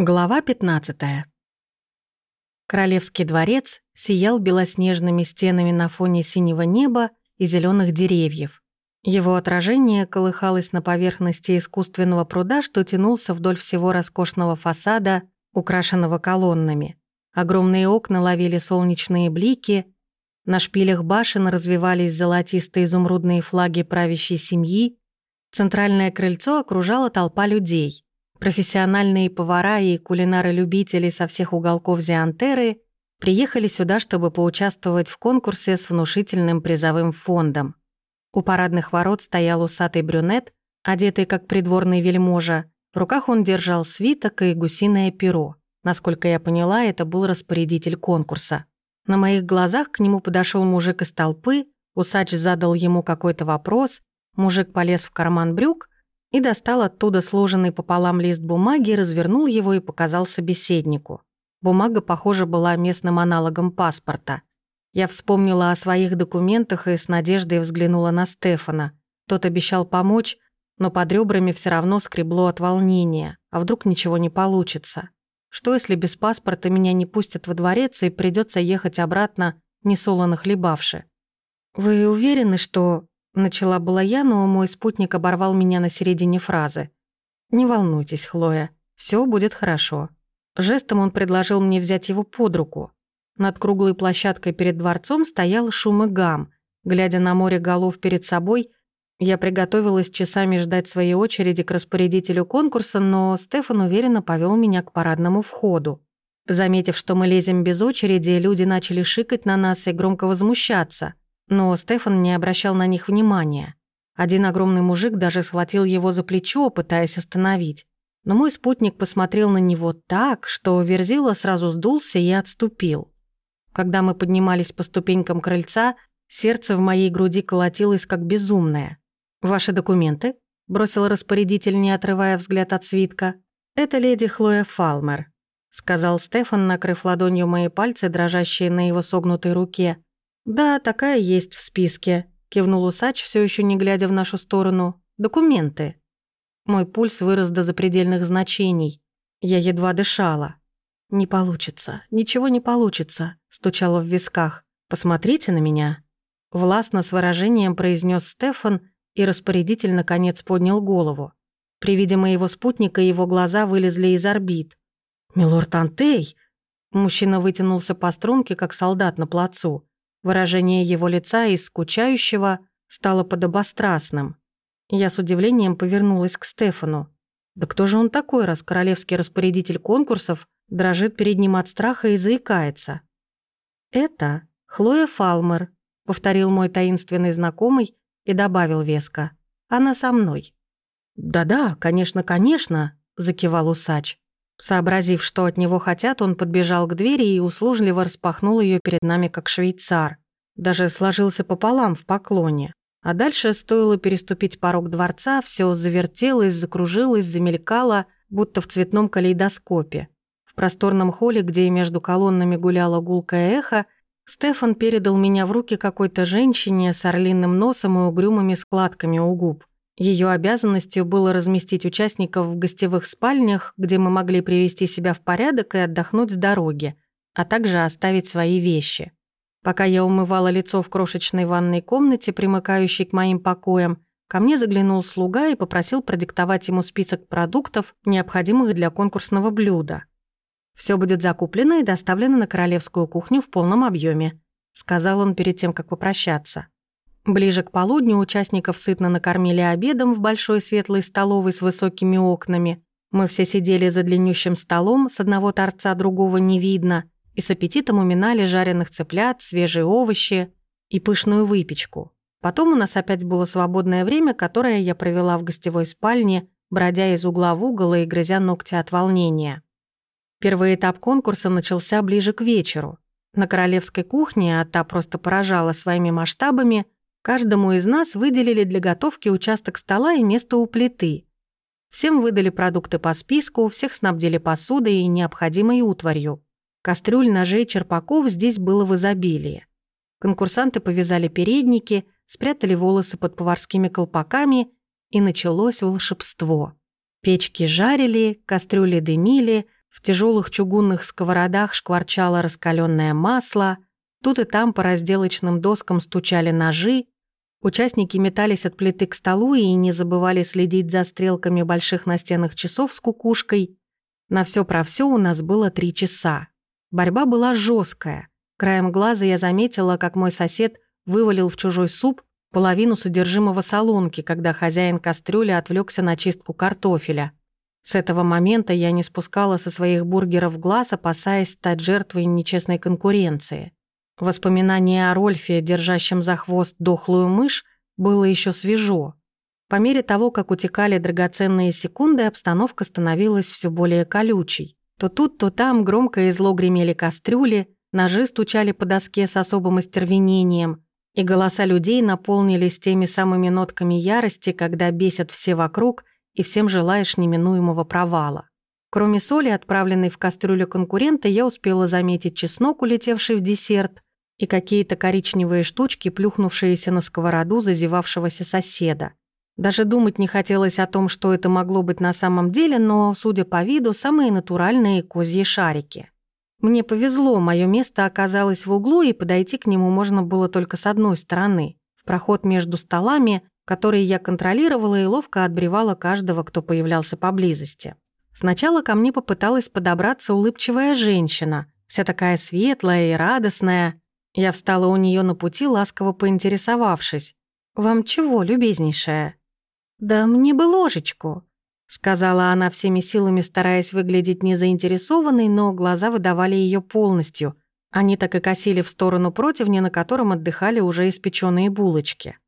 Глава 15. Королевский дворец сиял белоснежными стенами на фоне синего неба и зеленых деревьев. Его отражение колыхалось на поверхности искусственного пруда, что тянулся вдоль всего роскошного фасада, украшенного колоннами. Огромные окна ловили солнечные блики, на шпилях башен развивались золотистые изумрудные флаги правящей семьи, центральное крыльцо окружала толпа людей — Профессиональные повара и кулинары-любители со всех уголков Зиантеры приехали сюда, чтобы поучаствовать в конкурсе с внушительным призовым фондом. У парадных ворот стоял усатый брюнет, одетый как придворный вельможа. В руках он держал свиток и гусиное перо. Насколько я поняла, это был распорядитель конкурса. На моих глазах к нему подошел мужик из толпы, усач задал ему какой-то вопрос, мужик полез в карман брюк, и достал оттуда сложенный пополам лист бумаги, развернул его и показал собеседнику. Бумага, похоже, была местным аналогом паспорта. Я вспомнила о своих документах и с надеждой взглянула на Стефана. Тот обещал помочь, но под ребрами все равно скребло от волнения. А вдруг ничего не получится? Что, если без паспорта меня не пустят во дворец и придется ехать обратно, не солоно хлебавши? «Вы уверены, что...» Начала была я, но мой спутник оборвал меня на середине фразы. «Не волнуйтесь, Хлоя, все будет хорошо». Жестом он предложил мне взять его под руку. Над круглой площадкой перед дворцом стоял шум и гам. Глядя на море голов перед собой, я приготовилась часами ждать своей очереди к распорядителю конкурса, но Стефан уверенно повел меня к парадному входу. Заметив, что мы лезем без очереди, люди начали шикать на нас и громко возмущаться. Но Стефан не обращал на них внимания. Один огромный мужик даже схватил его за плечо, пытаясь остановить. Но мой спутник посмотрел на него так, что Верзила сразу сдулся и отступил. Когда мы поднимались по ступенькам крыльца, сердце в моей груди колотилось как безумное. «Ваши документы?» – бросил распорядитель, не отрывая взгляд от свитка. «Это леди Хлоя Фалмер», – сказал Стефан, накрыв ладонью мои пальцы, дрожащие на его согнутой руке – «Да, такая есть в списке», — кивнул усач, все еще не глядя в нашу сторону. «Документы». Мой пульс вырос до запредельных значений. Я едва дышала. «Не получится, ничего не получится», — стучало в висках. «Посмотрите на меня». Властно с выражением произнес Стефан, и распорядитель наконец поднял голову. При виде моего спутника его глаза вылезли из орбит. «Милорд Антей!» Мужчина вытянулся по струнке, как солдат на плацу. Выражение его лица из скучающего стало подобострастным. Я с удивлением повернулась к Стефану. Да кто же он такой, раз королевский распорядитель конкурсов дрожит перед ним от страха и заикается? «Это Хлоя Фалмер», — повторил мой таинственный знакомый и добавил веско. «Она со мной». «Да-да, конечно, конечно», — закивал усач. Сообразив, что от него хотят, он подбежал к двери и услужливо распахнул ее перед нами, как швейцар. Даже сложился пополам в поклоне. А дальше стоило переступить порог дворца, все завертелось, закружилось, замелькало, будто в цветном калейдоскопе. В просторном холле, где между колоннами гуляло гулкое эхо, Стефан передал меня в руки какой-то женщине с орлиным носом и угрюмыми складками у губ. Ее обязанностью было разместить участников в гостевых спальнях, где мы могли привести себя в порядок и отдохнуть с дороги, а также оставить свои вещи. Пока я умывала лицо в крошечной ванной комнате, примыкающей к моим покоям, ко мне заглянул слуга и попросил продиктовать ему список продуктов, необходимых для конкурсного блюда. Все будет закуплено и доставлено на королевскую кухню в полном объеме, сказал он перед тем, как попрощаться. Ближе к полудню участников сытно накормили обедом в большой светлой столовой с высокими окнами. Мы все сидели за длиннющим столом, с одного торца другого не видно, и с аппетитом уминали жареных цыплят, свежие овощи и пышную выпечку. Потом у нас опять было свободное время, которое я провела в гостевой спальне, бродя из угла в угол и грызя ногти от волнения. Первый этап конкурса начался ближе к вечеру. На королевской кухне, а та просто поражала своими масштабами – Каждому из нас выделили для готовки участок стола и место у плиты. Всем выдали продукты по списку, всех снабдили посудой и необходимой утварью. Кастрюль, ножей, черпаков здесь было в изобилии. Конкурсанты повязали передники, спрятали волосы под поварскими колпаками, и началось волшебство. Печки жарили, кастрюли дымили, В тяжелых чугунных сковородах шкварчало раскаленное масло, тут и там по разделочным доскам стучали ножи, участники метались от плиты к столу и не забывали следить за стрелками больших настенных часов с кукушкой. На все про все у нас было три часа. Борьба была жесткая. Краем глаза я заметила, как мой сосед вывалил в чужой суп половину содержимого солонки, когда хозяин кастрюли отвлекся на чистку картофеля. С этого момента я не спускала со своих бургеров глаз, опасаясь стать жертвой нечестной конкуренции. Воспоминание о Рольфе, держащем за хвост дохлую мышь, было еще свежо. По мере того, как утекали драгоценные секунды, обстановка становилась все более колючей. То тут, то там громко и зло гремели кастрюли, ножи стучали по доске с особым остервенением, и голоса людей наполнились теми самыми нотками ярости, когда бесят все вокруг и всем желаешь неминуемого провала. Кроме соли, отправленной в кастрюлю конкурента, я успела заметить чеснок, улетевший в десерт, и какие-то коричневые штучки, плюхнувшиеся на сковороду зазевавшегося соседа. Даже думать не хотелось о том, что это могло быть на самом деле, но, судя по виду, самые натуральные козьи шарики. Мне повезло, мое место оказалось в углу, и подойти к нему можно было только с одной стороны, в проход между столами, которые я контролировала и ловко отбревала каждого, кто появлялся поблизости. Сначала ко мне попыталась подобраться улыбчивая женщина, вся такая светлая и радостная. Я встала у нее на пути, ласково поинтересовавшись. «Вам чего, любезнейшая?» «Да мне бы ложечку», сказала она всеми силами, стараясь выглядеть незаинтересованной, но глаза выдавали ее полностью. Они так и косили в сторону противня, на котором отдыхали уже испеченные булочки.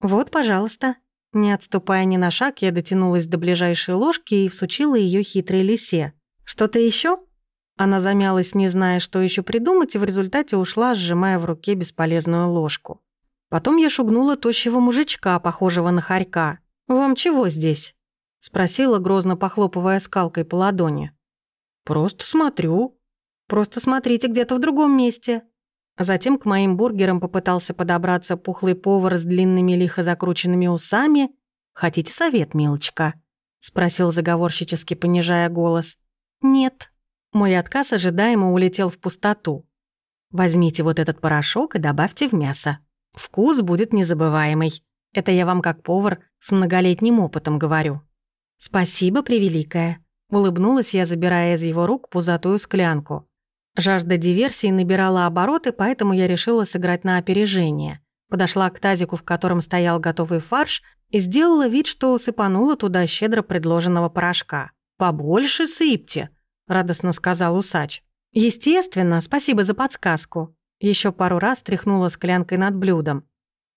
«Вот, пожалуйста». Не отступая ни на шаг, я дотянулась до ближайшей ложки и всучила ее хитрой лисе. «Что-то еще? Она замялась, не зная, что еще придумать, и в результате ушла, сжимая в руке бесполезную ложку. Потом я шугнула тощего мужичка, похожего на хорька. «Вам чего здесь?» — спросила, грозно похлопывая скалкой по ладони. «Просто смотрю. Просто смотрите где-то в другом месте». Затем к моим бургерам попытался подобраться пухлый повар с длинными лихо закрученными усами. «Хотите совет, милочка?» — спросил заговорщически, понижая голос. «Нет». Мой отказ ожидаемо улетел в пустоту. «Возьмите вот этот порошок и добавьте в мясо. Вкус будет незабываемый. Это я вам как повар с многолетним опытом говорю». «Спасибо, превеликая», — улыбнулась я, забирая из его рук пузатую склянку. Жажда диверсии набирала обороты, поэтому я решила сыграть на опережение. Подошла к тазику, в котором стоял готовый фарш, и сделала вид, что сыпанула туда щедро предложенного порошка. «Побольше сыпьте», — радостно сказал усач. «Естественно, спасибо за подсказку». Еще пару раз тряхнула склянкой над блюдом.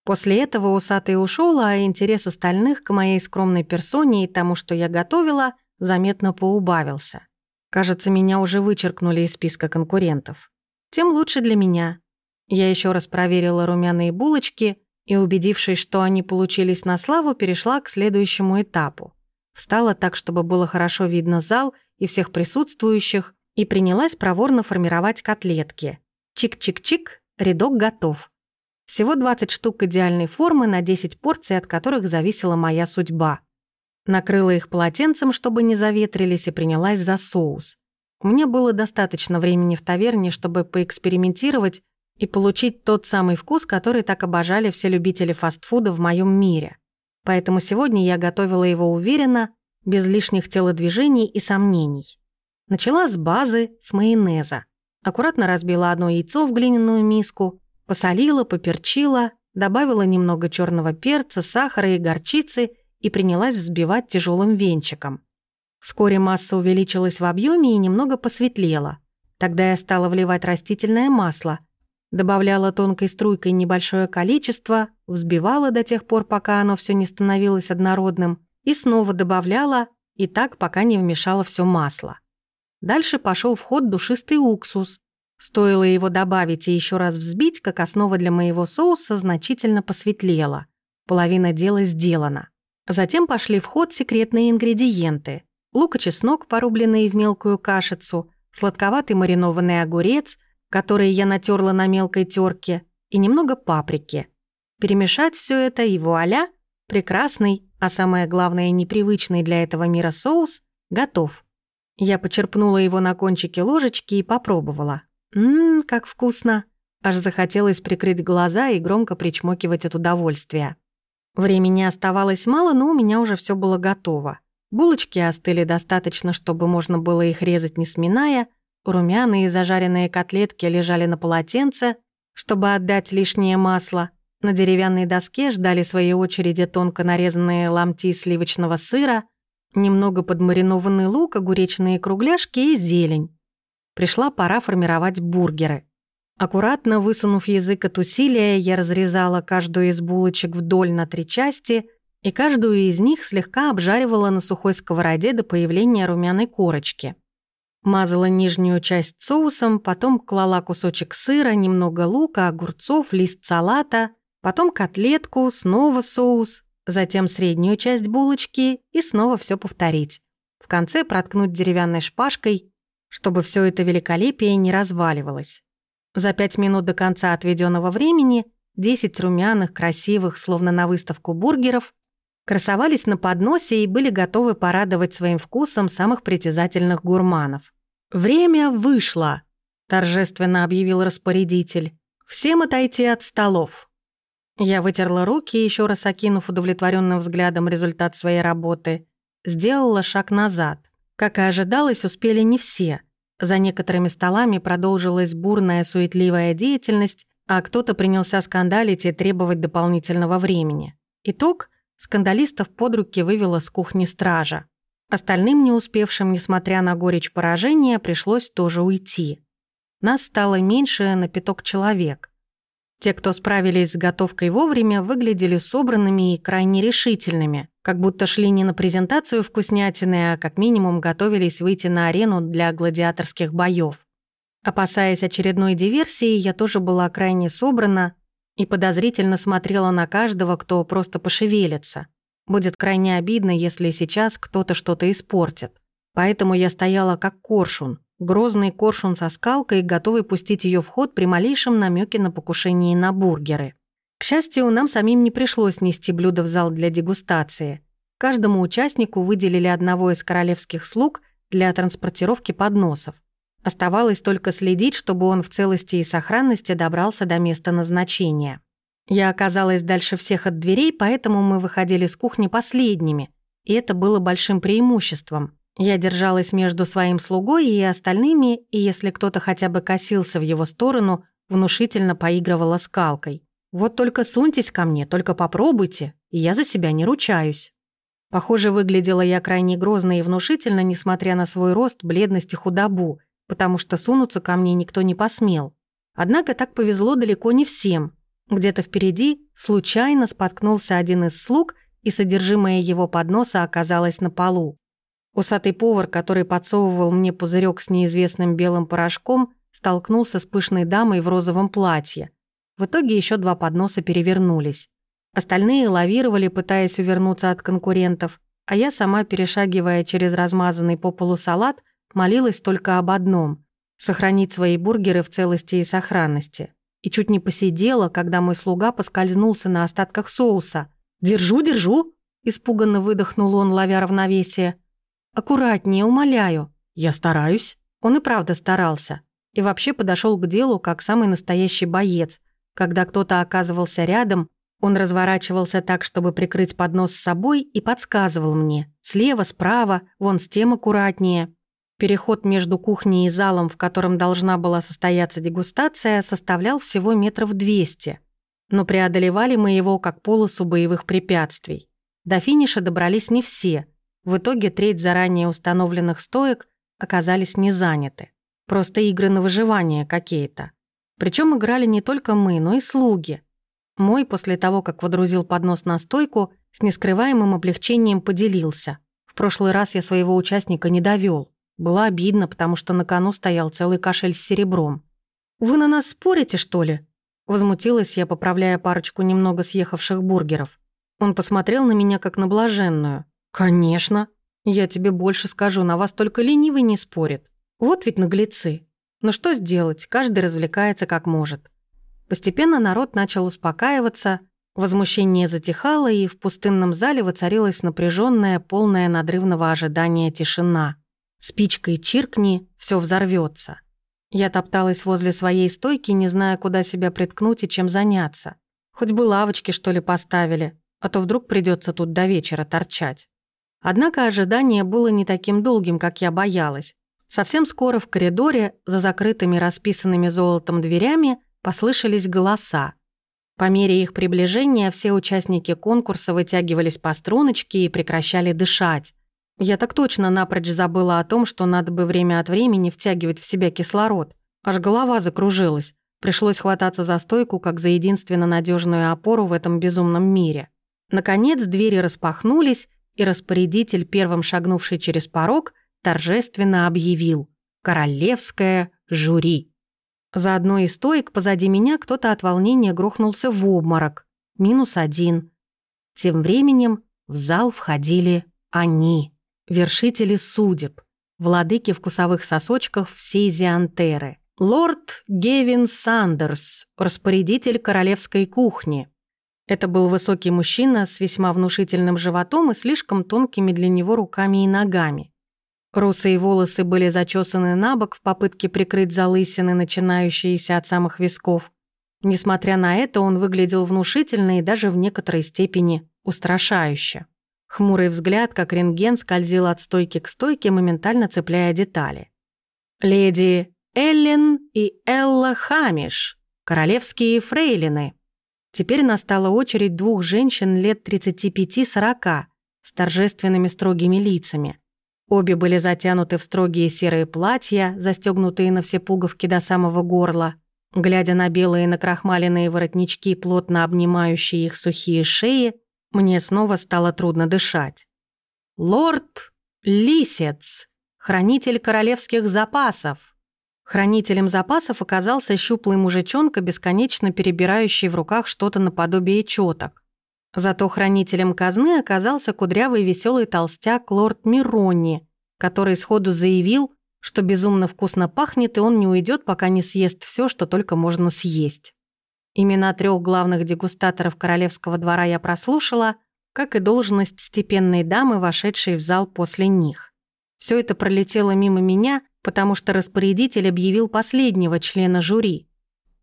После этого усатый ушел, а интерес остальных к моей скромной персоне и тому, что я готовила, заметно поубавился. Кажется, меня уже вычеркнули из списка конкурентов. Тем лучше для меня. Я еще раз проверила румяные булочки и, убедившись, что они получились на славу, перешла к следующему этапу. Встала так, чтобы было хорошо видно зал и всех присутствующих, и принялась проворно формировать котлетки. Чик-чик-чик, рядок готов. Всего 20 штук идеальной формы на 10 порций, от которых зависела моя судьба. Накрыла их полотенцем, чтобы не заветрились, и принялась за соус. Меня было достаточно времени в таверне, чтобы поэкспериментировать и получить тот самый вкус, который так обожали все любители фастфуда в моем мире. Поэтому сегодня я готовила его уверенно, без лишних телодвижений и сомнений. Начала с базы, с майонеза. Аккуратно разбила одно яйцо в глиняную миску, Посолила, поперчила, добавила немного черного перца, сахара и горчицы и принялась взбивать тяжелым венчиком. Вскоре масса увеличилась в объеме и немного посветлела. Тогда я стала вливать растительное масло, добавляла тонкой струйкой небольшое количество, взбивала до тех пор, пока оно все не становилось однородным, и снова добавляла, и так, пока не вмешала все масло. Дальше пошел в ход душистый уксус, Стоило его добавить и еще раз взбить, как основа для моего соуса значительно посветлела. Половина дела сделана. Затем пошли в ход секретные ингредиенты. Лук и чеснок, порубленные в мелкую кашицу, сладковатый маринованный огурец, который я натерла на мелкой терке, и немного паприки. Перемешать все это и вуаля, прекрасный, а самое главное непривычный для этого мира соус, готов. Я почерпнула его на кончике ложечки и попробовала. Ммм, как вкусно. Аж захотелось прикрыть глаза и громко причмокивать от удовольствия. Времени оставалось мало, но у меня уже все было готово. Булочки остыли достаточно, чтобы можно было их резать не сминая, румяные зажаренные котлетки лежали на полотенце, чтобы отдать лишнее масло. На деревянной доске ждали своей очереди тонко нарезанные ломти сливочного сыра, немного подмаринованный лук, огуречные кругляшки и зелень. Пришла пора формировать бургеры. Аккуратно высунув язык от усилия, я разрезала каждую из булочек вдоль на три части и каждую из них слегка обжаривала на сухой сковороде до появления румяной корочки. Мазала нижнюю часть соусом, потом клала кусочек сыра, немного лука, огурцов, лист салата, потом котлетку, снова соус, затем среднюю часть булочки и снова все повторить. В конце проткнуть деревянной шпажкой, чтобы все это великолепие не разваливалось. За пять минут до конца отведенного времени десять румяных, красивых, словно на выставку бургеров, красовались на подносе и были готовы порадовать своим вкусом самых притязательных гурманов. «Время вышло», – торжественно объявил распорядитель. «Всем отойти от столов». Я вытерла руки, еще раз окинув удовлетворенным взглядом результат своей работы. Сделала шаг назад. Как и ожидалось, успели не все – за некоторыми столами продолжилась бурная суетливая деятельность, а кто-то принялся скандалить и требовать дополнительного времени. Итог – скандалистов под руки вывела с кухни стража. Остальным, не успевшим, несмотря на горечь поражения, пришлось тоже уйти. Нас стало меньше на пяток человек. Те, кто справились с готовкой вовремя, выглядели собранными и крайне решительными, как будто шли не на презентацию вкуснятины, а как минимум готовились выйти на арену для гладиаторских боев. Опасаясь очередной диверсии, я тоже была крайне собрана и подозрительно смотрела на каждого, кто просто пошевелится. Будет крайне обидно, если сейчас кто-то что-то испортит. Поэтому я стояла как коршун, Грозный коршун со скалкой, готовый пустить ее в ход при малейшем намеке на покушение на бургеры. К счастью, нам самим не пришлось нести блюдо в зал для дегустации. Каждому участнику выделили одного из королевских слуг для транспортировки подносов. Оставалось только следить, чтобы он в целости и сохранности добрался до места назначения. Я оказалась дальше всех от дверей, поэтому мы выходили с кухни последними, и это было большим преимуществом. Я держалась между своим слугой и остальными, и если кто-то хотя бы косился в его сторону, внушительно поигрывала скалкой. «Вот только суньтесь ко мне, только попробуйте, и я за себя не ручаюсь». Похоже, выглядела я крайне грозно и внушительно, несмотря на свой рост, бледность и худобу, потому что сунуться ко мне никто не посмел. Однако так повезло далеко не всем. Где-то впереди случайно споткнулся один из слуг, и содержимое его подноса оказалось на полу. Усатый повар, который подсовывал мне пузырек с неизвестным белым порошком, столкнулся с пышной дамой в розовом платье. В итоге еще два подноса перевернулись. Остальные лавировали, пытаясь увернуться от конкурентов, а я сама, перешагивая через размазанный по полу салат, молилась только об одном — сохранить свои бургеры в целости и сохранности. И чуть не посидела, когда мой слуга поскользнулся на остатках соуса. «Держу, держу!» – испуганно выдохнул он, ловя равновесие. «Аккуратнее, умоляю». «Я стараюсь». Он и правда старался. И вообще подошел к делу как самый настоящий боец. Когда кто-то оказывался рядом, он разворачивался так, чтобы прикрыть поднос с собой, и подсказывал мне. Слева, справа, вон с тем аккуратнее. Переход между кухней и залом, в котором должна была состояться дегустация, составлял всего метров двести. Но преодолевали мы его как полосу боевых препятствий. До финиша добрались не все, в итоге треть заранее установленных стоек оказались не заняты. Просто игры на выживание какие-то. Причем играли не только мы, но и слуги. Мой, после того, как водрузил поднос на стойку, с нескрываемым облегчением поделился. В прошлый раз я своего участника не довел. Было обидно, потому что на кону стоял целый кошель с серебром. «Вы на нас спорите, что ли?» Возмутилась я, поправляя парочку немного съехавших бургеров. Он посмотрел на меня как на блаженную. «Конечно. Я тебе больше скажу, на вас только ленивый не спорит. Вот ведь наглецы. Но что сделать, каждый развлекается как может». Постепенно народ начал успокаиваться, возмущение затихало, и в пустынном зале воцарилась напряженная, полная надрывного ожидания тишина. Спичкой чиркни, все взорвется. Я топталась возле своей стойки, не зная, куда себя приткнуть и чем заняться. Хоть бы лавочки, что ли, поставили, а то вдруг придется тут до вечера торчать. Однако ожидание было не таким долгим, как я боялась. Совсем скоро в коридоре, за закрытыми расписанными золотом дверями, послышались голоса. По мере их приближения все участники конкурса вытягивались по струночке и прекращали дышать. Я так точно напрочь забыла о том, что надо бы время от времени втягивать в себя кислород. Аж голова закружилась. Пришлось хвататься за стойку, как за единственно надежную опору в этом безумном мире. Наконец двери распахнулись, и распорядитель, первым шагнувший через порог, торжественно объявил «Королевское жюри». За одной из стоек позади меня кто-то от волнения грохнулся в обморок. Минус один. Тем временем в зал входили они вершители судеб, владыки вкусовых сосочков всей Зиантеры. Лорд Гевин Сандерс, распорядитель королевской кухни. Это был высокий мужчина с весьма внушительным животом и слишком тонкими для него руками и ногами. Русые волосы были зачесаны на бок в попытке прикрыть залысины, начинающиеся от самых висков. Несмотря на это, он выглядел внушительно и даже в некоторой степени устрашающе. Хмурый взгляд, как рентген, скользил от стойки к стойке, моментально цепляя детали. «Леди Эллен и Элла Хамиш, королевские фрейлины». Теперь настала очередь двух женщин лет 35-40 с торжественными строгими лицами. Обе были затянуты в строгие серые платья, застегнутые на все пуговки до самого горла. Глядя на белые накрахмаленные воротнички, плотно обнимающие их сухие шеи, мне снова стало трудно дышать. «Лорд Лисец, хранитель королевских запасов». Хранителем запасов оказался щуплый мужичонка, бесконечно перебирающий в руках что-то наподобие чёток. Зато хранителем казны оказался кудрявый веселый толстяк лорд Мирони, который сходу заявил, что безумно вкусно пахнет, и он не уйдет, пока не съест все, что только можно съесть. Имена трех главных дегустаторов королевского двора я прослушала, как и должность степенной дамы, вошедшей в зал после них. Все это пролетело мимо меня, потому что распорядитель объявил последнего члена жюри.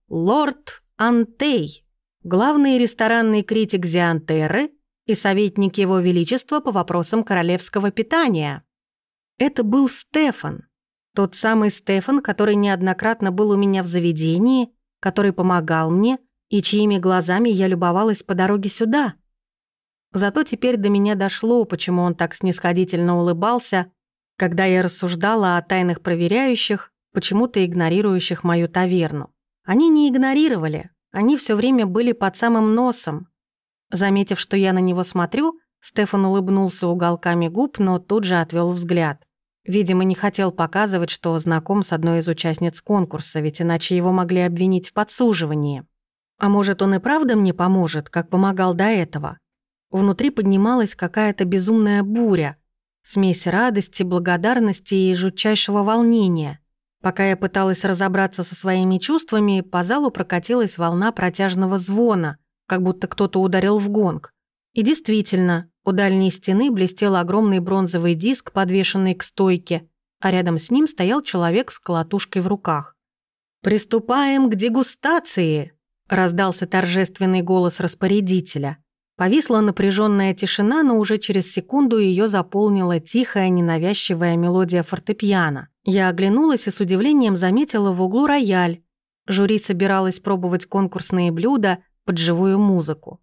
Лорд Антей, главный ресторанный критик Зиантеры и советник Его Величества по вопросам королевского питания. Это был Стефан, тот самый Стефан, который неоднократно был у меня в заведении который помогал мне и чьими глазами я любовалась по дороге сюда. Зато теперь до меня дошло, почему он так снисходительно улыбался, когда я рассуждала о тайных проверяющих, почему-то игнорирующих мою таверну. Они не игнорировали, они все время были под самым носом. Заметив, что я на него смотрю, Стефан улыбнулся уголками губ, но тут же отвел взгляд. Видимо, не хотел показывать, что знаком с одной из участниц конкурса, ведь иначе его могли обвинить в подсуживании. А может, он и правда мне поможет, как помогал до этого? Внутри поднималась какая-то безумная буря, смесь радости, благодарности и жутчайшего волнения. Пока я пыталась разобраться со своими чувствами, по залу прокатилась волна протяжного звона, как будто кто-то ударил в гонг. И действительно, у дальней стены блестел огромный бронзовый диск, подвешенный к стойке, а рядом с ним стоял человек с колотушкой в руках. «Приступаем к дегустации!» – раздался торжественный голос распорядителя. Повисла напряженная тишина, но уже через секунду ее заполнила тихая, ненавязчивая мелодия фортепиано. Я оглянулась и с удивлением заметила в углу рояль. Жюри собиралось пробовать конкурсные блюда под живую музыку.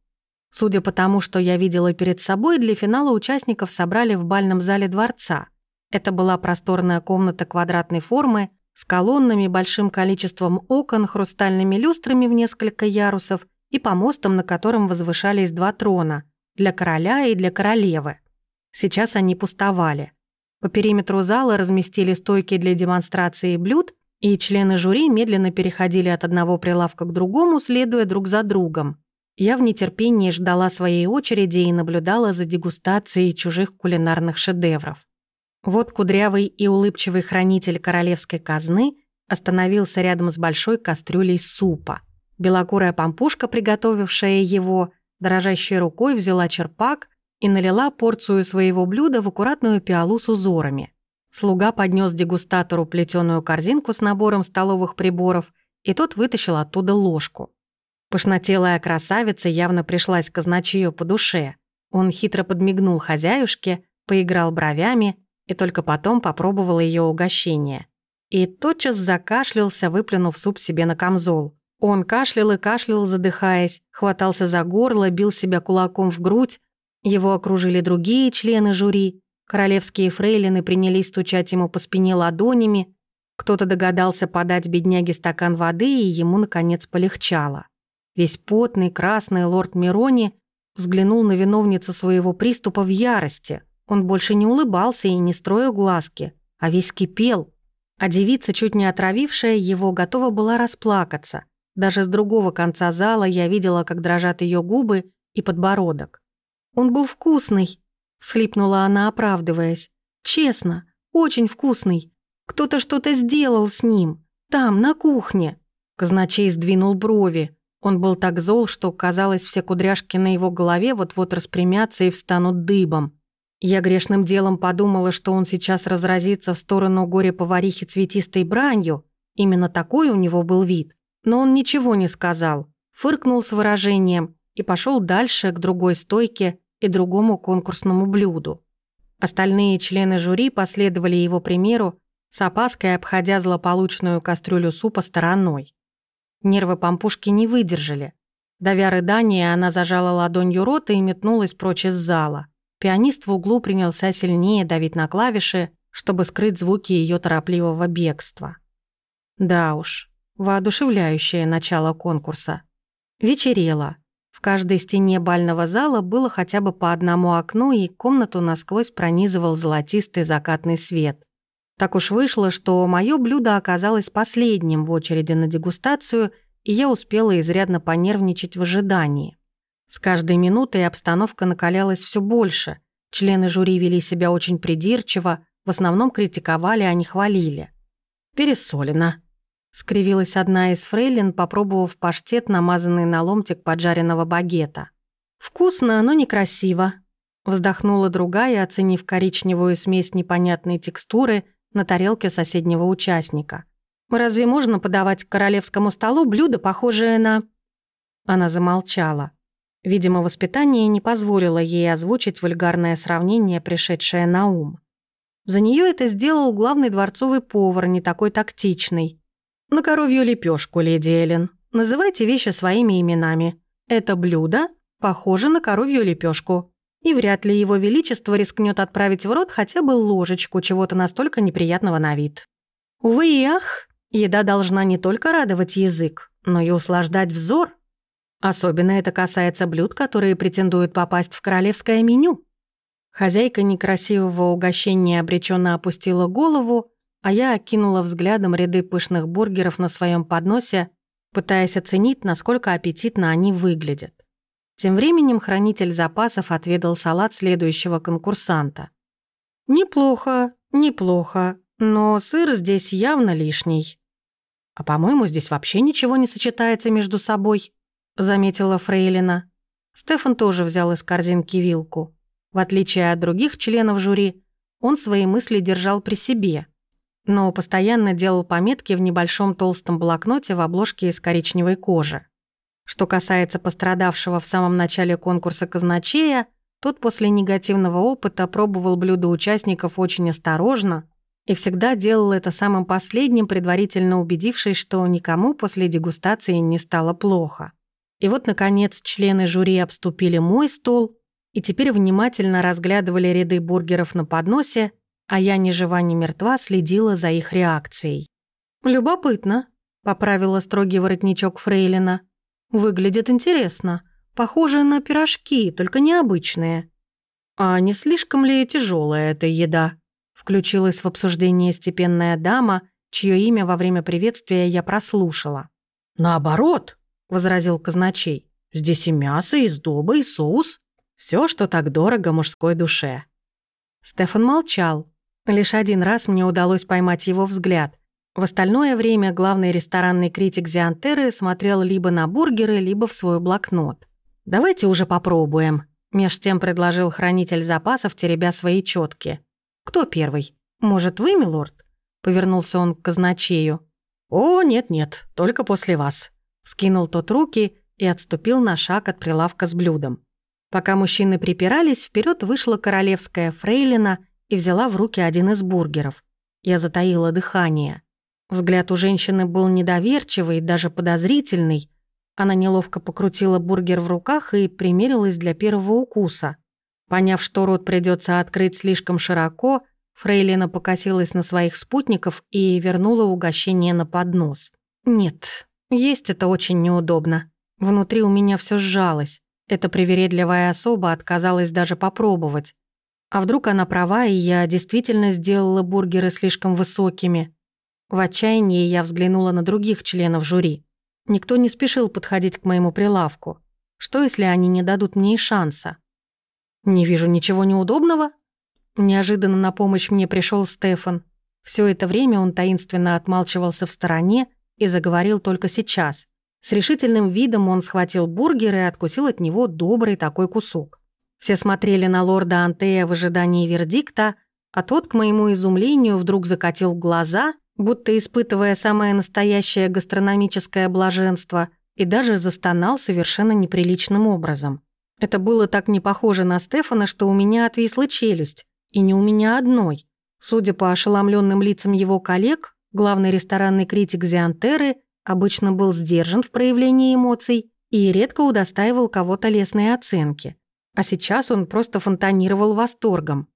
Судя по тому, что я видела перед собой, для финала участников собрали в бальном зале дворца. Это была просторная комната квадратной формы с колоннами, большим количеством окон, хрустальными люстрами в несколько ярусов и помостом, на котором возвышались два трона – для короля и для королевы. Сейчас они пустовали. По периметру зала разместили стойки для демонстрации блюд, и члены жюри медленно переходили от одного прилавка к другому, следуя друг за другом – я в нетерпении ждала своей очереди и наблюдала за дегустацией чужих кулинарных шедевров. Вот кудрявый и улыбчивый хранитель королевской казны остановился рядом с большой кастрюлей супа. Белокурая пампушка, приготовившая его, дрожащей рукой взяла черпак и налила порцию своего блюда в аккуратную пиалу с узорами. Слуга поднес дегустатору плетеную корзинку с набором столовых приборов, и тот вытащил оттуда ложку. Пышнотелая красавица явно пришлась казначею по душе. Он хитро подмигнул хозяюшке, поиграл бровями и только потом попробовал ее угощение. И тотчас закашлялся, выплюнув суп себе на камзол. Он кашлял и кашлял, задыхаясь, хватался за горло, бил себя кулаком в грудь. Его окружили другие члены жюри. Королевские фрейлины принялись стучать ему по спине ладонями. Кто-то догадался подать бедняге стакан воды, и ему, наконец, полегчало. Весь потный, красный лорд Мирони взглянул на виновницу своего приступа в ярости. Он больше не улыбался и не строил глазки, а весь кипел. А девица, чуть не отравившая его, готова была расплакаться. Даже с другого конца зала я видела, как дрожат ее губы и подбородок. «Он был вкусный», — всхлипнула она, оправдываясь. «Честно, очень вкусный. Кто-то что-то сделал с ним. Там, на кухне». Казначей сдвинул брови. Он был так зол, что, казалось, все кудряшки на его голове вот-вот распрямятся и встанут дыбом. Я грешным делом подумала, что он сейчас разразится в сторону горе-поварихи цветистой бранью. Именно такой у него был вид. Но он ничего не сказал, фыркнул с выражением и пошел дальше к другой стойке и другому конкурсному блюду. Остальные члены жюри последовали его примеру, с опаской обходя злополучную кастрюлю супа стороной. Нервы помпушки не выдержали. Давя рыдания, она зажала ладонью рот и метнулась прочь из зала. Пианист в углу принялся сильнее давить на клавиши, чтобы скрыть звуки ее торопливого бегства. Да уж, Воодушевляющее начало конкурса. Вечерело. В каждой стене бального зала было хотя бы по одному окну, и комнату насквозь пронизывал золотистый закатный свет. Так уж вышло, что мое блюдо оказалось последним в очереди на дегустацию, и я успела изрядно понервничать в ожидании. С каждой минутой обстановка накалялась все больше. Члены жюри вели себя очень придирчиво, в основном критиковали, а не хвалили. «Пересолено», скривилась одна из фрейлин, попробовав паштет, намазанный на ломтик поджаренного багета. «Вкусно, но некрасиво», — вздохнула другая, оценив коричневую смесь непонятной текстуры на тарелке соседнего участника. «Разве можно подавать к королевскому столу блюдо, похожее на...» Она замолчала. Видимо, воспитание не позволило ей озвучить вульгарное сравнение, пришедшее на ум. За нее это сделал главный дворцовый повар, не такой тактичный. «На коровью лепешку, леди Эллен. Называйте вещи своими именами. Это блюдо похоже на коровью лепешку, и вряд ли его величество рискнет отправить в рот хотя бы ложечку чего-то настолько неприятного на вид. Увы и ах, еда должна не только радовать язык, но и услаждать взор. Особенно это касается блюд, которые претендуют попасть в королевское меню. Хозяйка некрасивого угощения обреченно опустила голову, а я окинула взглядом ряды пышных бургеров на своем подносе, пытаясь оценить, насколько аппетитно они выглядят. Тем временем хранитель запасов отведал салат следующего конкурсанта. «Неплохо, неплохо, но сыр здесь явно лишний». «А по-моему, здесь вообще ничего не сочетается между собой», — заметила Фрейлина. Стефан тоже взял из корзинки вилку. В отличие от других членов жюри, он свои мысли держал при себе — но постоянно делал пометки в небольшом толстом блокноте в обложке из коричневой кожи. Что касается пострадавшего в самом начале конкурса казначея, тот после негативного опыта пробовал блюда участников очень осторожно и всегда делал это самым последним, предварительно убедившись, что никому после дегустации не стало плохо. И вот, наконец, члены жюри обступили мой стол и теперь внимательно разглядывали ряды бургеров на подносе, а я ни жива, ни мертва следила за их реакцией. «Любопытно», — поправила строгий воротничок Фрейлина. «Выглядит интересно. Похоже на пирожки, только необычные». «А не слишком ли тяжелая эта еда?» Включилась в обсуждение степенная дама, чье имя во время приветствия я прослушала. «Наоборот», — возразил казначей. «Здесь и мясо, и сдоба, и соус. Все, что так дорого мужской душе». Стефан молчал, Лишь один раз мне удалось поймать его взгляд. В остальное время главный ресторанный критик Зиантеры смотрел либо на бургеры, либо в свой блокнот. «Давайте уже попробуем», — меж тем предложил хранитель запасов, теребя свои четки. «Кто первый? «Может, вы, милорд?» — повернулся он к казначею. «О, нет-нет, только после вас», — скинул тот руки и отступил на шаг от прилавка с блюдом. Пока мужчины припирались, вперед вышла королевская фрейлина и взяла в руки один из бургеров. Я затаила дыхание. Взгляд у женщины был недоверчивый, даже подозрительный. Она неловко покрутила бургер в руках и примерилась для первого укуса. Поняв, что рот придется открыть слишком широко, Фрейлина покосилась на своих спутников и вернула угощение на поднос. «Нет, есть это очень неудобно. Внутри у меня все сжалось. Эта привередливая особа отказалась даже попробовать. А вдруг она права, и я действительно сделала бургеры слишком высокими? В отчаянии я взглянула на других членов жюри. Никто не спешил подходить к моему прилавку. Что, если они не дадут мне и шанса? Не вижу ничего неудобного. Неожиданно на помощь мне пришел Стефан. Все это время он таинственно отмалчивался в стороне и заговорил только сейчас. С решительным видом он схватил бургер и откусил от него добрый такой кусок. Все смотрели на лорда Антея в ожидании вердикта, а тот, к моему изумлению, вдруг закатил глаза будто испытывая самое настоящее гастрономическое блаженство, и даже застонал совершенно неприличным образом. Это было так не похоже на Стефана, что у меня отвисла челюсть. И не у меня одной. Судя по ошеломленным лицам его коллег, главный ресторанный критик Зиантеры обычно был сдержан в проявлении эмоций и редко удостаивал кого-то лестной оценки. А сейчас он просто фонтанировал восторгом.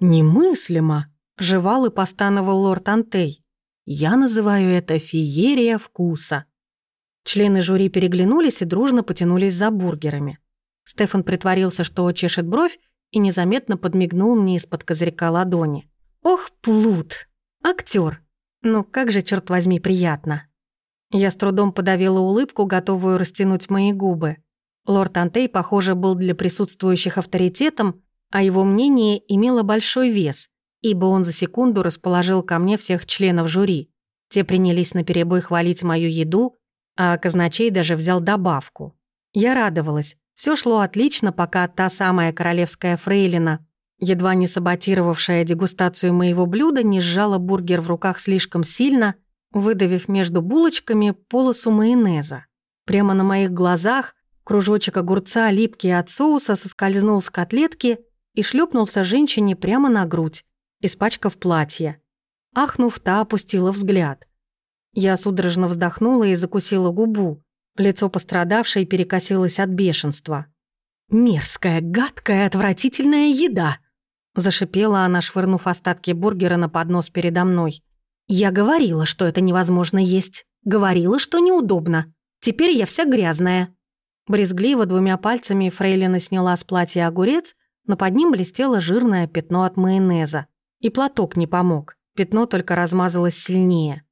«Немыслимо!» – жевал и постановал лорд Антей. Я называю это феерия вкуса. Члены жюри переглянулись и дружно потянулись за бургерами. Стефан притворился, что чешет бровь, и незаметно подмигнул мне из-под козырька ладони. «Ох, плут! Актер! Ну как же, черт возьми, приятно!» Я с трудом подавила улыбку, готовую растянуть мои губы. Лорд Антей, похоже, был для присутствующих авторитетом, а его мнение имело большой вес, ибо он за секунду расположил ко мне всех членов жюри. Те принялись наперебой хвалить мою еду, а казначей даже взял добавку. Я радовалась. Все шло отлично, пока та самая королевская фрейлина, едва не саботировавшая дегустацию моего блюда, не сжала бургер в руках слишком сильно, выдавив между булочками полосу майонеза. Прямо на моих глазах кружочек огурца, липкий от соуса, соскользнул с котлетки и шлепнулся женщине прямо на грудь испачкав платье. Ахнув, та опустила взгляд. Я судорожно вздохнула и закусила губу. Лицо пострадавшей перекосилось от бешенства. «Мерзкая, гадкая, отвратительная еда!» Зашипела она, швырнув остатки бургера на поднос передо мной. «Я говорила, что это невозможно есть. Говорила, что неудобно. Теперь я вся грязная». Брезгливо двумя пальцами Фрейлина сняла с платья огурец, но под ним блестело жирное пятно от майонеза. И платок не помог, пятно только размазалось сильнее.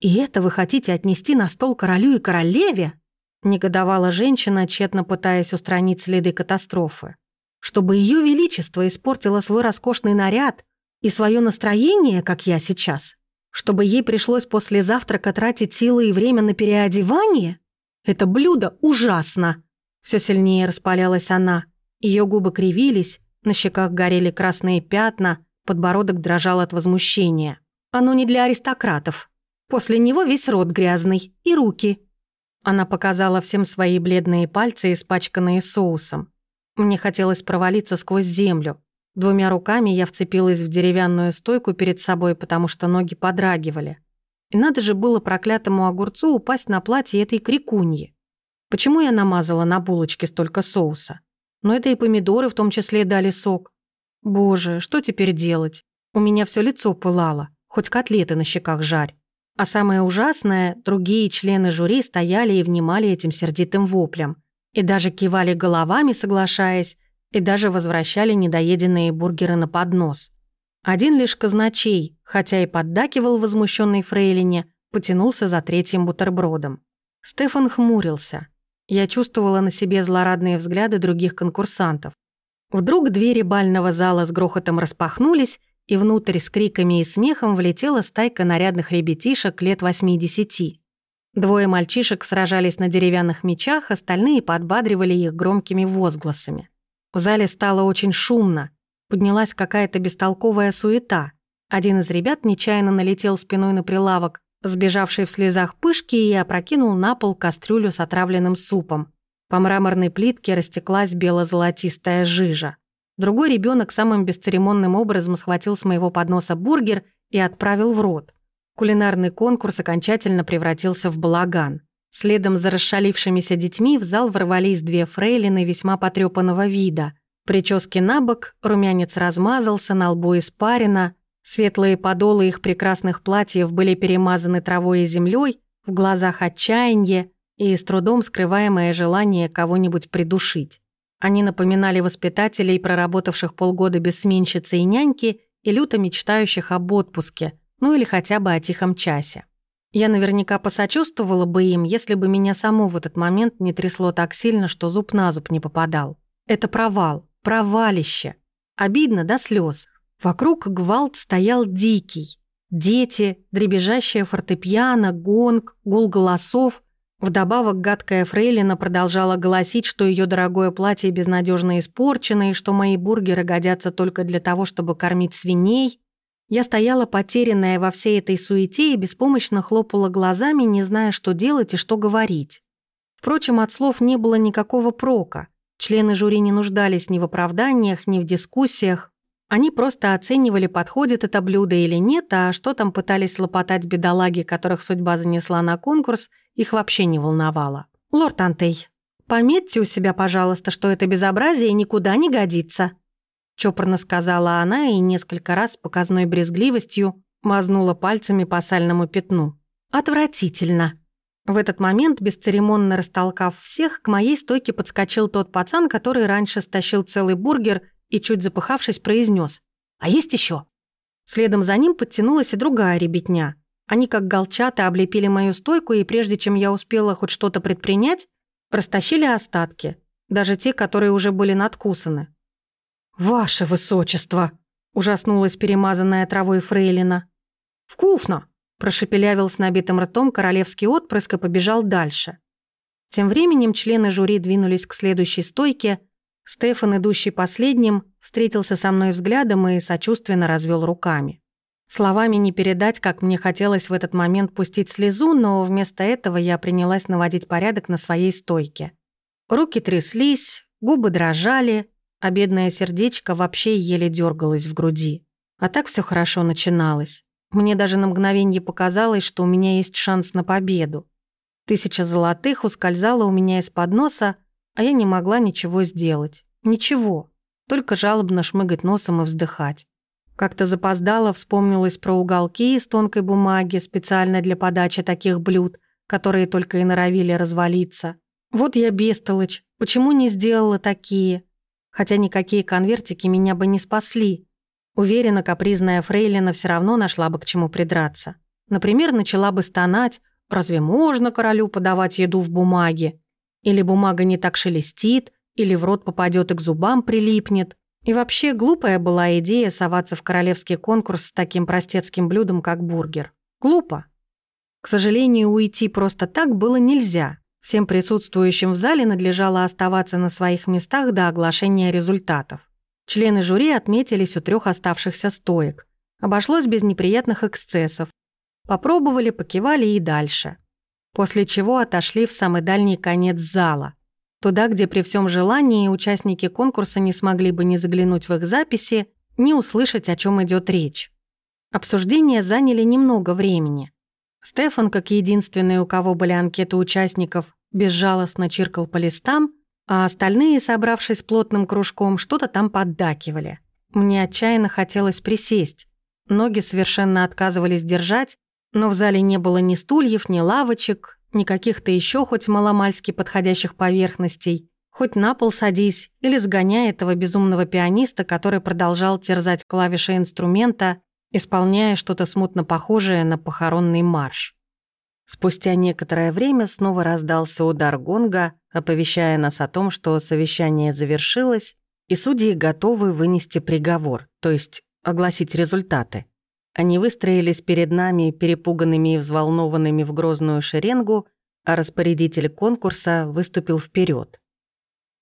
«И это вы хотите отнести на стол королю и королеве?» негодовала женщина, тщетно пытаясь устранить следы катастрофы. «Чтобы ее величество испортило свой роскошный наряд и свое настроение, как я сейчас? Чтобы ей пришлось после завтрака тратить силы и время на переодевание? Это блюдо ужасно!» Все сильнее распалялась она. Ее губы кривились, на щеках горели красные пятна, Подбородок дрожал от возмущения. «Оно не для аристократов. После него весь рот грязный. И руки». Она показала всем свои бледные пальцы, испачканные соусом. Мне хотелось провалиться сквозь землю. Двумя руками я вцепилась в деревянную стойку перед собой, потому что ноги подрагивали. И надо же было проклятому огурцу упасть на платье этой крикуньи. Почему я намазала на булочке столько соуса? Но это и помидоры в том числе дали сок. Боже, что теперь делать? У меня все лицо пылало, хоть котлеты на щеках жарь. А самое ужасное, другие члены жюри стояли и внимали этим сердитым воплям. И даже кивали головами, соглашаясь, и даже возвращали недоеденные бургеры на поднос. Один лишь казначей, хотя и поддакивал возмущенной фрейлине, потянулся за третьим бутербродом. Стефан хмурился. Я чувствовала на себе злорадные взгляды других конкурсантов. Вдруг двери бального зала с грохотом распахнулись, и внутрь с криками и смехом влетела стайка нарядных ребятишек лет 80. Двое мальчишек сражались на деревянных мечах, остальные подбадривали их громкими возгласами. В зале стало очень шумно, поднялась какая-то бестолковая суета. Один из ребят нечаянно налетел спиной на прилавок, сбежавший в слезах пышки, и опрокинул на пол кастрюлю с отравленным супом. По мраморной плитке растеклась бело-золотистая жижа. Другой ребенок самым бесцеремонным образом схватил с моего подноса бургер и отправил в рот. Кулинарный конкурс окончательно превратился в балаган. Следом за расшалившимися детьми в зал ворвались две фрейлины весьма потрепанного вида. Прически на бок, румянец размазался, на лбу испарина, Светлые подолы их прекрасных платьев были перемазаны травой и землей, в глазах отчаяние и с трудом скрываемое желание кого-нибудь придушить. Они напоминали воспитателей, проработавших полгода без сменщицы и няньки, и люто мечтающих об отпуске, ну или хотя бы о тихом часе. Я наверняка посочувствовала бы им, если бы меня саму в этот момент не трясло так сильно, что зуб на зуб не попадал. Это провал, провалище. Обидно до слез. Вокруг гвалт стоял дикий. Дети, дребезжащая фортепиано, гонг, гул голосов. Вдобавок гадкая фрейлина продолжала голосить, что ее дорогое платье безнадежно испорчено и что мои бургеры годятся только для того, чтобы кормить свиней. Я стояла потерянная во всей этой суете и беспомощно хлопала глазами, не зная, что делать и что говорить. Впрочем, от слов не было никакого прока. Члены жюри не нуждались ни в оправданиях, ни в дискуссиях. Они просто оценивали, подходит это блюдо или нет, а что там пытались лопотать бедолаги, которых судьба занесла на конкурс, их вообще не волновало. «Лорд Антей, пометьте у себя, пожалуйста, что это безобразие никуда не годится», чопорно сказала она и несколько раз с показной брезгливостью мазнула пальцами по сальному пятну. «Отвратительно». В этот момент, бесцеремонно растолкав всех, к моей стойке подскочил тот пацан, который раньше стащил целый бургер – и, чуть запыхавшись, произнес: «А есть еще? Следом за ним подтянулась и другая ребятня. Они, как голчата, облепили мою стойку, и прежде чем я успела хоть что-то предпринять, растащили остатки, даже те, которые уже были надкусаны. «Ваше высочество!» – ужаснулась перемазанная травой фрейлина. «Вкусно!» – прошепелявил с набитым ртом королевский отпрыск и побежал дальше. Тем временем члены жюри двинулись к следующей стойке, Стефан, идущий последним, встретился со мной взглядом и сочувственно развел руками. Словами не передать, как мне хотелось в этот момент пустить слезу, но вместо этого я принялась наводить порядок на своей стойке. Руки тряслись, губы дрожали, а бедное сердечко вообще еле дергалось в груди. А так все хорошо начиналось. Мне даже на мгновение показалось, что у меня есть шанс на победу. Тысяча золотых ускользала у меня из-под носа, а я не могла ничего сделать. Ничего. Только жалобно шмыгать носом и вздыхать. Как-то запоздало вспомнилось про уголки из тонкой бумаги специально для подачи таких блюд, которые только и норовили развалиться. Вот я бестолочь, почему не сделала такие? Хотя никакие конвертики меня бы не спасли. Уверена, капризная фрейлина все равно нашла бы к чему придраться. Например, начала бы стонать, разве можно королю подавать еду в бумаге? Или бумага не так шелестит, или в рот попадет и к зубам прилипнет. И вообще глупая была идея соваться в королевский конкурс с таким простецким блюдом, как бургер. Глупо. К сожалению, уйти просто так было нельзя. Всем присутствующим в зале надлежало оставаться на своих местах до оглашения результатов. Члены жюри отметились у трех оставшихся стоек. Обошлось без неприятных эксцессов. Попробовали, покивали и дальше после чего отошли в самый дальний конец зала, туда, где при всем желании участники конкурса не смогли бы ни заглянуть в их записи, ни услышать, о чем идет речь. Обсуждения заняли немного времени. Стефан, как единственный, у кого были анкеты участников, безжалостно чиркал по листам, а остальные, собравшись плотным кружком, что-то там поддакивали. Мне отчаянно хотелось присесть. Ноги совершенно отказывались держать, но в зале не было ни стульев, ни лавочек, ни каких-то еще хоть маломальски подходящих поверхностей. Хоть на пол садись или сгоняй этого безумного пианиста, который продолжал терзать клавиши инструмента, исполняя что-то смутно похожее на похоронный марш. Спустя некоторое время снова раздался удар гонга, оповещая нас о том, что совещание завершилось, и судьи готовы вынести приговор, то есть огласить результаты. Они выстроились перед нами, перепуганными и взволнованными в грозную шеренгу, а распорядитель конкурса выступил вперед.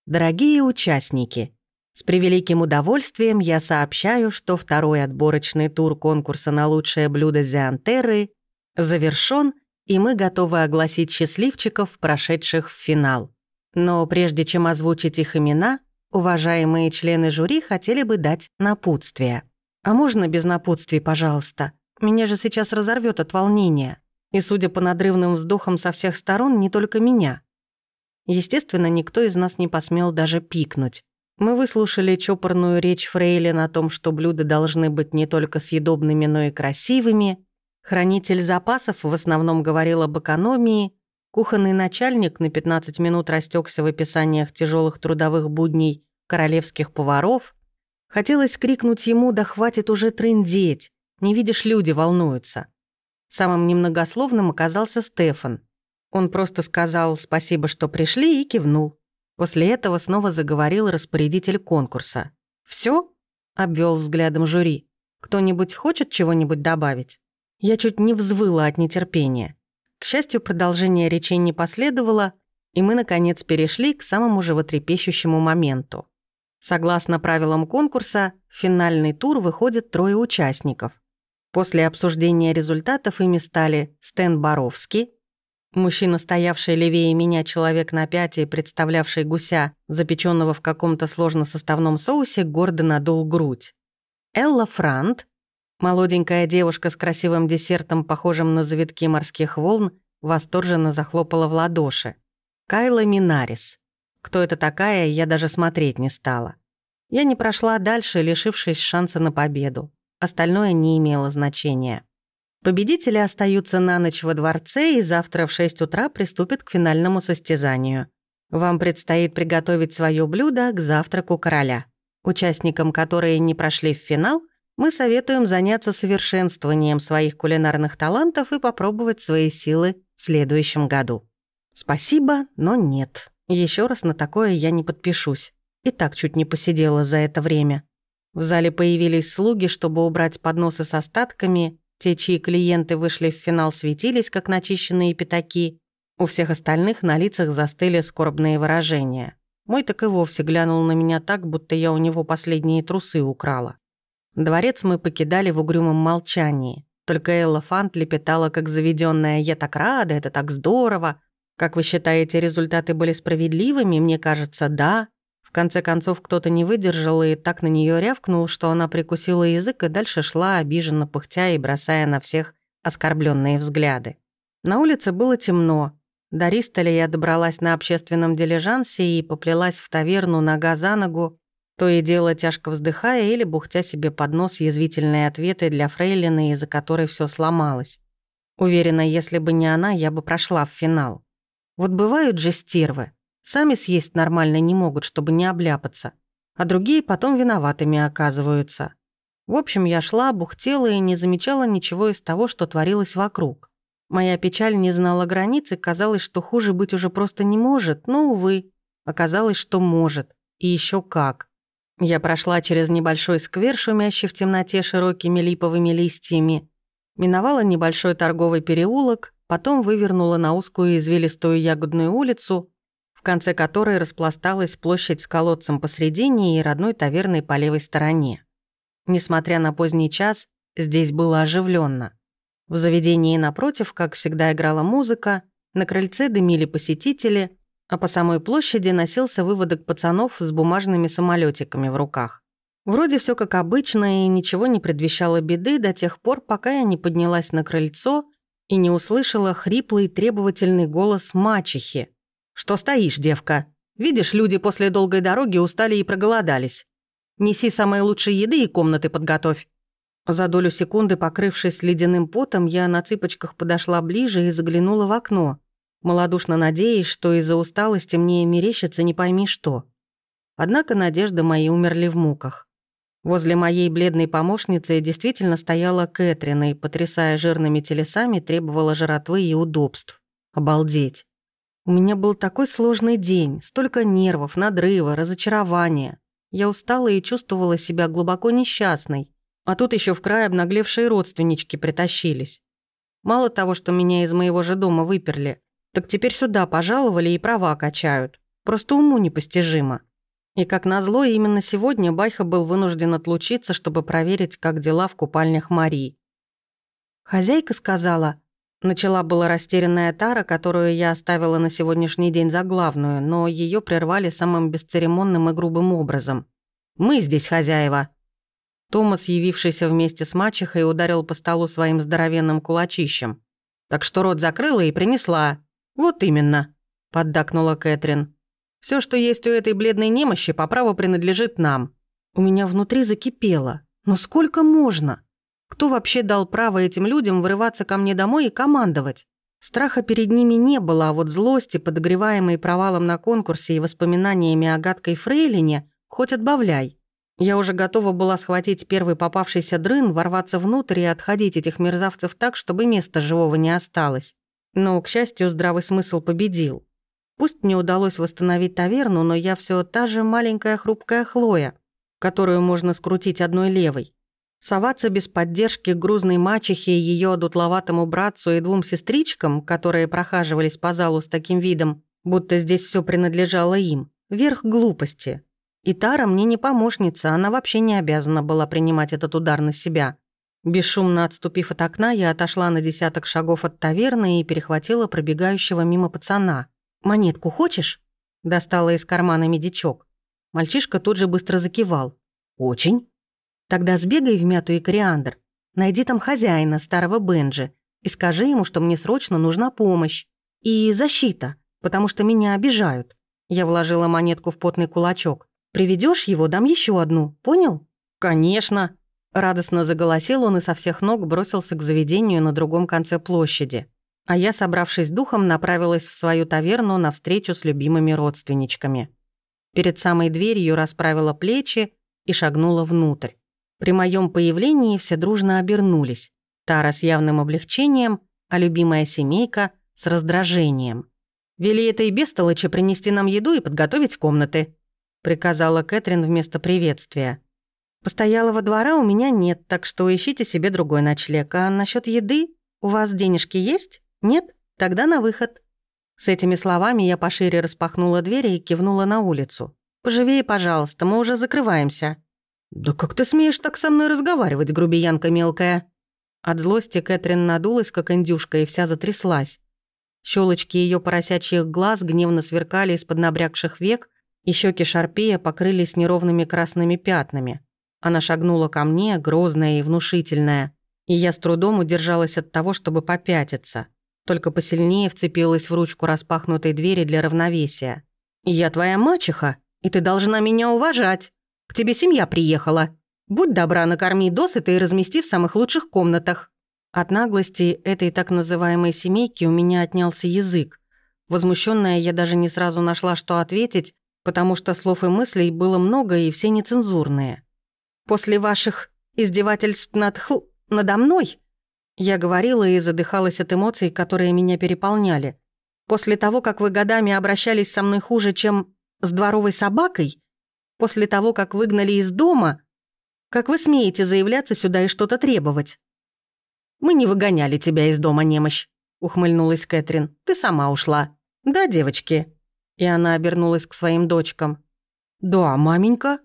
Дорогие участники, С превеликим удовольствием я сообщаю, что второй отборочный тур конкурса на лучшее блюдо Зиантерры завершён, и мы готовы огласить счастливчиков, прошедших в финал. Но прежде чем озвучить их имена, уважаемые члены жюри хотели бы дать напутствие. А можно без напутствий, пожалуйста? Меня же сейчас разорвет от волнения. И, судя по надрывным вздохам со всех сторон, не только меня. Естественно, никто из нас не посмел даже пикнуть. Мы выслушали чопорную речь Фрейлин о том, что блюда должны быть не только съедобными, но и красивыми. Хранитель запасов в основном говорил об экономии. Кухонный начальник на 15 минут растекся в описаниях тяжелых трудовых будней королевских поваров. Хотелось крикнуть ему «Да хватит уже трындеть! Не видишь, люди волнуются!» Самым немногословным оказался Стефан. Он просто сказал «спасибо, что пришли» и кивнул. После этого снова заговорил распорядитель конкурса. «Всё?» — обвел взглядом жюри. «Кто-нибудь хочет чего-нибудь добавить?» Я чуть не взвыла от нетерпения. К счастью, продолжение речей не последовало, и мы, наконец, перешли к самому животрепещущему моменту. Согласно правилам конкурса, в финальный тур выходит трое участников. После обсуждения результатов ими стали Стэн Боровский, Мужчина, стоявший левее меня, человек на пяти, представлявший гуся, запеченного в каком-то сложно-составном соусе, гордо надул грудь. Элла Франт, молоденькая девушка с красивым десертом, похожим на завитки морских волн, восторженно захлопала в ладоши. Кайла Минарис. Кто это такая, я даже смотреть не стала. Я не прошла дальше, лишившись шанса на победу. Остальное не имело значения. Победители остаются на ночь во дворце и завтра в 6 утра приступят к финальному состязанию. Вам предстоит приготовить свое блюдо к завтраку короля. Участникам, которые не прошли в финал, мы советуем заняться совершенствованием своих кулинарных талантов и попробовать свои силы в следующем году. Спасибо, но нет. Еще раз на такое я не подпишусь. И так чуть не посидела за это время. В зале появились слуги, чтобы убрать подносы с остатками, те, чьи клиенты вышли в финал, светились, как начищенные пятаки. У всех остальных на лицах застыли скорбные выражения. Мой так и вовсе глянул на меня так, будто я у него последние трусы украла. Дворец мы покидали в угрюмом молчании. Только Элла Фант лепетала, как заведенная «Я так рада, это так здорово!» «Как вы считаете, результаты были справедливыми? Мне кажется, да конце концов, кто-то не выдержал и так на нее рявкнул, что она прикусила язык и дальше шла, обиженно пыхтя и бросая на всех оскорбленные взгляды. На улице было темно. До Ристоля я добралась на общественном дилижансе и поплелась в таверну нога за ногу, то и дело тяжко вздыхая или бухтя себе под нос язвительные ответы для фрейлины, из-за которой все сломалось. Уверена, если бы не она, я бы прошла в финал. Вот бывают же стервы. Сами съесть нормально не могут, чтобы не обляпаться. А другие потом виноватыми оказываются. В общем, я шла, бухтела и не замечала ничего из того, что творилось вокруг. Моя печаль не знала границы, казалось, что хуже быть уже просто не может, но, увы, оказалось, что может. И еще как. Я прошла через небольшой сквер, шумящий в темноте широкими липовыми листьями, миновала небольшой торговый переулок, потом вывернула на узкую извилистую ягодную улицу, конце которой распласталась площадь с колодцем посредине и родной таверной по левой стороне. Несмотря на поздний час, здесь было оживленно. В заведении напротив, как всегда, играла музыка, на крыльце дымили посетители, а по самой площади носился выводок пацанов с бумажными самолетиками в руках. Вроде все как обычно, и ничего не предвещало беды до тех пор, пока я не поднялась на крыльцо и не услышала хриплый требовательный голос мачехи, «Что стоишь, девка? Видишь, люди после долгой дороги устали и проголодались. Неси самые лучшие еды и комнаты подготовь». За долю секунды, покрывшись ледяным потом, я на цыпочках подошла ближе и заглянула в окно, малодушно надеясь, что из-за усталости мне мерещится не пойми что. Однако надежды мои умерли в муках. Возле моей бледной помощницы действительно стояла Кэтрин и, потрясая жирными телесами, требовала жратвы и удобств. Обалдеть. У меня был такой сложный день, столько нервов, надрыва, разочарования. Я устала и чувствовала себя глубоко несчастной. А тут еще в край обнаглевшие родственнички притащились. Мало того, что меня из моего же дома выперли, так теперь сюда пожаловали и права качают. Просто уму непостижимо. И как назло, именно сегодня Байха был вынужден отлучиться, чтобы проверить, как дела в купальнях Марии. Хозяйка сказала, начала была растерянная Тара, которую я оставила на сегодняшний день за главную, но ее прервали самым бесцеремонным и грубым образом. «Мы здесь хозяева». Томас, явившийся вместе с мачехой, ударил по столу своим здоровенным кулачищем. «Так что рот закрыла и принесла». «Вот именно», — поддакнула Кэтрин. Все, что есть у этой бледной немощи, по праву принадлежит нам. У меня внутри закипело. Но сколько можно? Кто вообще дал право этим людям вырываться ко мне домой и командовать? Страха перед ними не было, а вот злости, подогреваемой провалом на конкурсе и воспоминаниями о гадкой фрейлине, хоть отбавляй. Я уже готова была схватить первый попавшийся дрын, ворваться внутрь и отходить этих мерзавцев так, чтобы места живого не осталось. Но, к счастью, здравый смысл победил. Пусть мне удалось восстановить таверну, но я все та же маленькая хрупкая Хлоя, которую можно скрутить одной левой. Соваться без поддержки грузной мачехи и ее дутловатому братцу и двум сестричкам, которые прохаживались по залу с таким видом, будто здесь все принадлежало им, верх глупости. И Тара мне не помощница, она вообще не обязана была принимать этот удар на себя. Бесшумно отступив от окна, я отошла на десяток шагов от таверны и перехватила пробегающего мимо пацана – «Монетку хочешь?» Достала из кармана медичок. Мальчишка тут же быстро закивал. «Очень». «Тогда сбегай в мяту и кориандр. Найди там хозяина, старого Бенджи, и скажи ему, что мне срочно нужна помощь. И защита, потому что меня обижают». Я вложила монетку в потный кулачок. Приведешь его, дам еще одну, понял?» «Конечно!» Радостно заголосил он и со всех ног бросился к заведению на другом конце площади. А я, собравшись духом, направилась в свою таверну на встречу с любимыми родственничками. Перед самой дверью расправила плечи и шагнула внутрь. При моем появлении все дружно обернулись. Тара с явным облегчением, а любимая семейка с раздражением. «Вели этой бестолочи принести нам еду и подготовить комнаты», приказала Кэтрин вместо приветствия. «Постоялого двора у меня нет, так что ищите себе другой ночлег. А насчет еды у вас денежки есть?» «Нет? Тогда на выход». С этими словами я пошире распахнула двери и кивнула на улицу. «Поживее, пожалуйста, мы уже закрываемся». «Да как ты смеешь так со мной разговаривать, грубиянка мелкая?» От злости Кэтрин надулась, как индюшка, и вся затряслась. Щелочки ее поросячьих глаз гневно сверкали из-под набрякших век, и щеки Шарпея покрылись неровными красными пятнами. Она шагнула ко мне, грозная и внушительная, и я с трудом удержалась от того, чтобы попятиться только посильнее вцепилась в ручку распахнутой двери для равновесия. «Я твоя мачеха, и ты должна меня уважать. К тебе семья приехала. Будь добра, накорми досыта и размести в самых лучших комнатах». От наглости этой так называемой семейки у меня отнялся язык. Возмущенная я даже не сразу нашла, что ответить, потому что слов и мыслей было много и все нецензурные. «После ваших издевательств над хл... надо мной я говорила и задыхалась от эмоций, которые меня переполняли. После того, как вы годами обращались со мной хуже, чем с дворовой собакой, после того, как выгнали из дома, как вы смеете заявляться сюда и что-то требовать? Мы не выгоняли тебя из дома, немощь, ухмыльнулась Кэтрин. Ты сама ушла. Да, девочки? И она обернулась к своим дочкам. Да, маменька.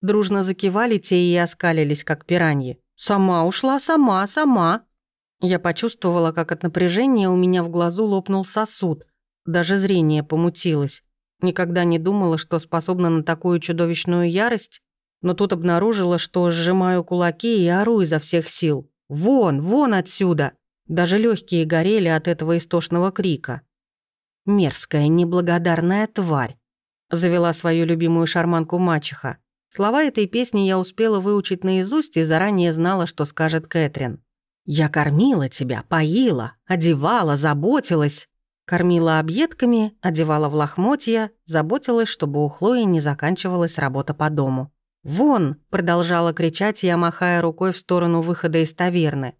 Дружно закивали те и оскалились, как пираньи. Сама ушла, сама, сама. Я почувствовала, как от напряжения у меня в глазу лопнул сосуд. Даже зрение помутилось. Никогда не думала, что способна на такую чудовищную ярость, но тут обнаружила, что сжимаю кулаки и ору изо всех сил. «Вон, вон отсюда!» Даже легкие горели от этого истошного крика. «Мерзкая, неблагодарная тварь!» Завела свою любимую шарманку мачеха. Слова этой песни я успела выучить наизусть и заранее знала, что скажет Кэтрин. Я кормила тебя, поила, одевала, заботилась. Кормила объедками, одевала в лохмотья, заботилась, чтобы у Хлои не заканчивалась работа по дому. «Вон!» — продолжала кричать я, махая рукой в сторону выхода из таверны.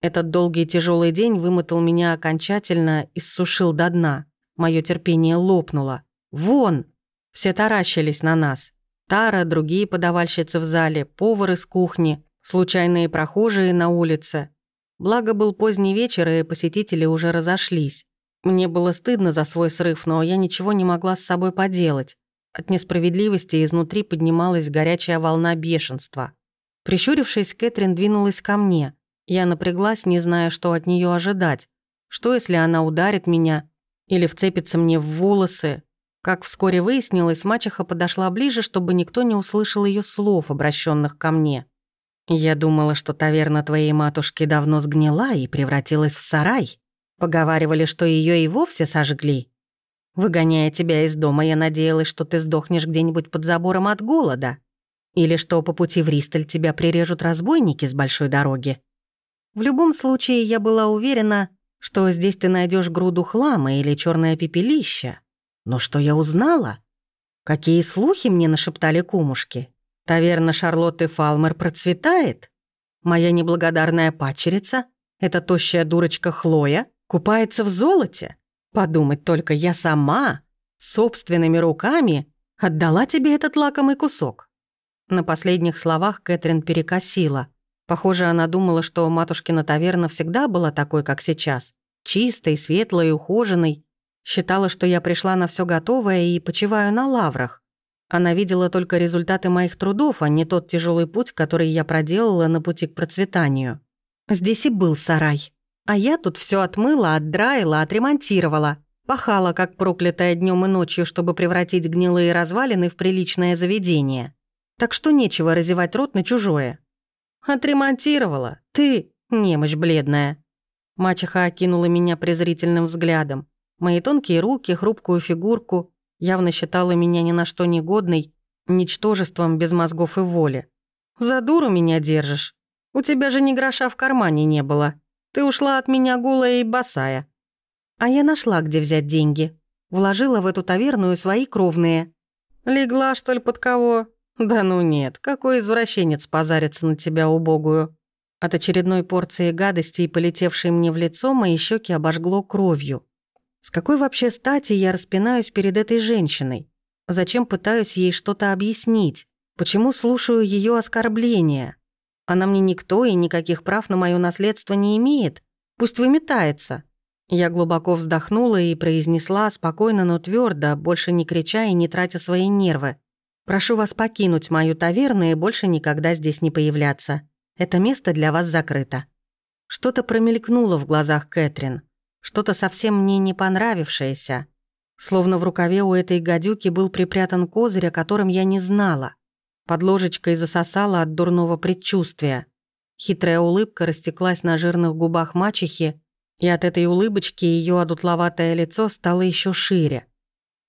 Этот долгий тяжелый день вымотал меня окончательно и сушил до дна. Мое терпение лопнуло. «Вон!» Все таращились на нас. Тара, другие подавальщицы в зале, повар из кухни, случайные прохожие на улице. Благо был поздний вечер, и посетители уже разошлись. Мне было стыдно за свой срыв, но я ничего не могла с собой поделать. От несправедливости изнутри поднималась горячая волна бешенства. Прищурившись, Кэтрин двинулась ко мне. Я напряглась, не зная, что от нее ожидать. Что, если она ударит меня или вцепится мне в волосы? Как вскоре выяснилось, мачеха подошла ближе, чтобы никто не услышал ее слов, обращенных ко мне. «Я думала, что таверна твоей матушки давно сгнила и превратилась в сарай. Поговаривали, что ее и вовсе сожгли. Выгоняя тебя из дома, я надеялась, что ты сдохнешь где-нибудь под забором от голода. Или что по пути в Ристаль тебя прирежут разбойники с большой дороги. В любом случае, я была уверена, что здесь ты найдешь груду хлама или черное пепелище. Но что я узнала? Какие слухи мне нашептали кумушки? Таверна Шарлотты Фалмер процветает? Моя неблагодарная пачерица, эта тощая дурочка Хлоя, купается в золоте? Подумать только, я сама, собственными руками, отдала тебе этот лакомый кусок. На последних словах Кэтрин перекосила. Похоже, она думала, что матушкина таверна всегда была такой, как сейчас. Чистой, светлой, ухоженной. Считала, что я пришла на все готовое и почиваю на лаврах. Она видела только результаты моих трудов, а не тот тяжелый путь, который я проделала на пути к процветанию. Здесь и был сарай. А я тут все отмыла, отдраила, отремонтировала. Пахала, как проклятая днем и ночью, чтобы превратить гнилые развалины в приличное заведение. Так что нечего разевать рот на чужое. Отремонтировала. Ты, немощь бледная. Мачеха окинула меня презрительным взглядом. Мои тонкие руки, хрупкую фигурку, явно считала меня ни на что негодной, ничтожеством без мозгов и воли. «За дуру меня держишь. У тебя же ни гроша в кармане не было. Ты ушла от меня голая и босая». А я нашла, где взять деньги. Вложила в эту таверну свои кровные. «Легла, что ли, под кого?» «Да ну нет, какой извращенец позарится на тебя убогую». От очередной порции гадости, полетевшей мне в лицо, мои щеки обожгло кровью. С какой вообще стати я распинаюсь перед этой женщиной? Зачем пытаюсь ей что-то объяснить? Почему слушаю ее оскорбления? Она мне никто и никаких прав на мое наследство не имеет. Пусть выметается. Я глубоко вздохнула и произнесла спокойно, но твердо, больше не крича и не тратя свои нервы. «Прошу вас покинуть мою таверну и больше никогда здесь не появляться. Это место для вас закрыто». Что-то промелькнуло в глазах Кэтрин что-то совсем мне не понравившееся. Словно в рукаве у этой гадюки был припрятан козырь, о котором я не знала. Под ложечкой засосала от дурного предчувствия. Хитрая улыбка растеклась на жирных губах мачехи, и от этой улыбочки ее одутловатое лицо стало еще шире.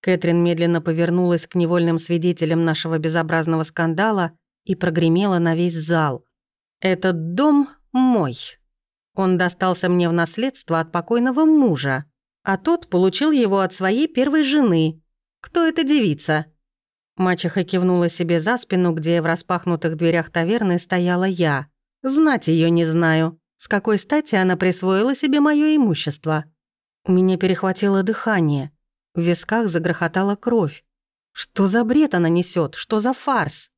Кэтрин медленно повернулась к невольным свидетелям нашего безобразного скандала и прогремела на весь зал. «Этот дом мой». Он достался мне в наследство от покойного мужа, а тот получил его от своей первой жены. Кто эта девица?» Мачеха кивнула себе за спину, где в распахнутых дверях таверны стояла я. «Знать ее не знаю. С какой стати она присвоила себе мое имущество?» У меня перехватило дыхание. В висках загрохотала кровь. Что за бред она несет? Что за фарс?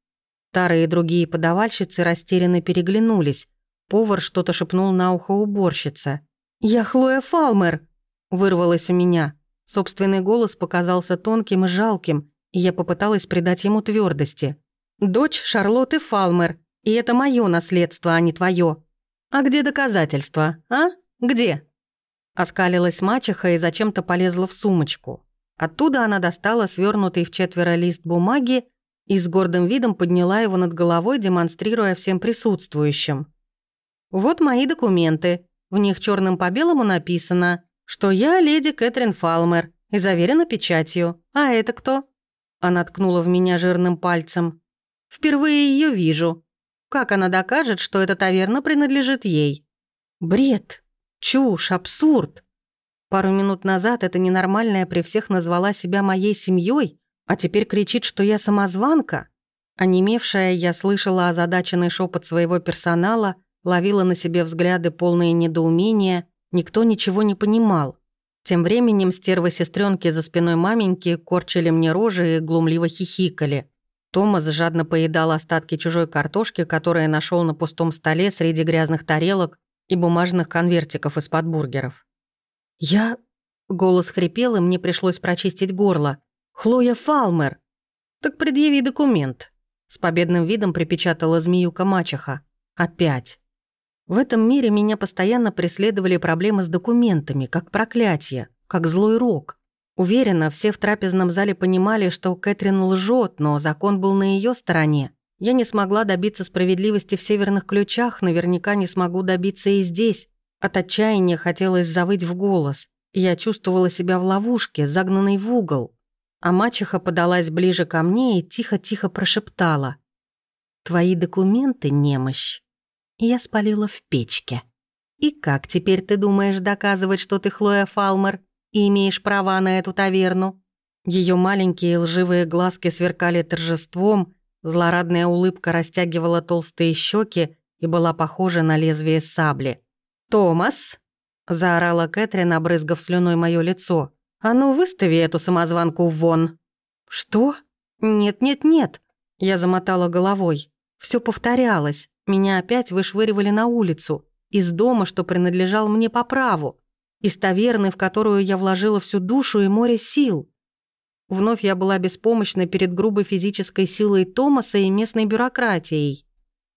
Тары и другие подавальщицы растерянно переглянулись. Повар что-то шепнул на ухо уборщице. «Я Хлоя Фалмер!» Вырвалось у меня. Собственный голос показался тонким и жалким, и я попыталась придать ему твердости. «Дочь Шарлотты Фалмер, и это мое наследство, а не твое. А где доказательства, а? Где?» Оскалилась мачеха и зачем-то полезла в сумочку. Оттуда она достала свернутый в четверо лист бумаги и с гордым видом подняла его над головой, демонстрируя всем присутствующим. Вот мои документы. В них черным по белому написано, что я леди Кэтрин Фалмер и заверена печатью. А это кто? Она ткнула в меня жирным пальцем. Впервые ее вижу. Как она докажет, что эта таверна принадлежит ей? Бред, чушь, абсурд. Пару минут назад эта ненормальная при всех назвала себя моей семьей, а теперь кричит, что я самозванка. Онемевшая, я слышала озадаченный шепот своего персонала – ловила на себе взгляды полные недоумения, никто ничего не понимал. Тем временем стервы сестренки за спиной маменьки корчили мне рожи и глумливо хихикали. Томас жадно поедал остатки чужой картошки, которые нашел на пустом столе среди грязных тарелок и бумажных конвертиков из-под бургеров. «Я...» — голос хрипел, и мне пришлось прочистить горло. «Хлоя Фалмер!» «Так предъяви документ», — с победным видом припечатала змеюка мачеха. «Опять». В этом мире меня постоянно преследовали проблемы с документами, как проклятие, как злой рок. Уверена, все в трапезном зале понимали, что Кэтрин лжет, но закон был на ее стороне. Я не смогла добиться справедливости в северных ключах, наверняка не смогу добиться и здесь. От отчаяния хотелось завыть в голос. Я чувствовала себя в ловушке, загнанной в угол. А мачеха подалась ближе ко мне и тихо-тихо прошептала. «Твои документы, немощь, я спалила в печке. И как теперь ты думаешь доказывать, что ты Хлоя Фалмер?» и имеешь права на эту таверну». Ее маленькие лживые глазки сверкали торжеством, злорадная улыбка растягивала толстые щеки и была похожа на лезвие сабли. «Томас!» – заорала Кэтрин, обрызгав слюной мое лицо. «А ну, выстави эту самозванку вон!» «Что? Нет-нет-нет!» Я замотала головой. Все повторялось. Меня опять вышвыривали на улицу. Из дома, что принадлежал мне по праву из таверны, в которую я вложила всю душу и море сил. Вновь я была беспомощна перед грубой физической силой Томаса и местной бюрократией.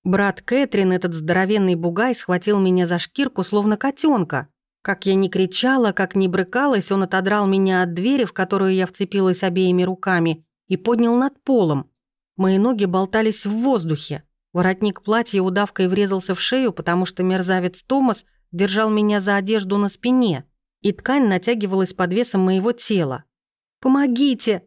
Брат Кэтрин, этот здоровенный бугай, схватил меня за шкирку, словно котенка. Как я ни кричала, как ни брыкалась, он отодрал меня от двери, в которую я вцепилась обеими руками, и поднял над полом. Мои ноги болтались в воздухе. Воротник платья удавкой врезался в шею, потому что мерзавец Томас – держал меня за одежду на спине, и ткань натягивалась под весом моего тела. «Помогите!»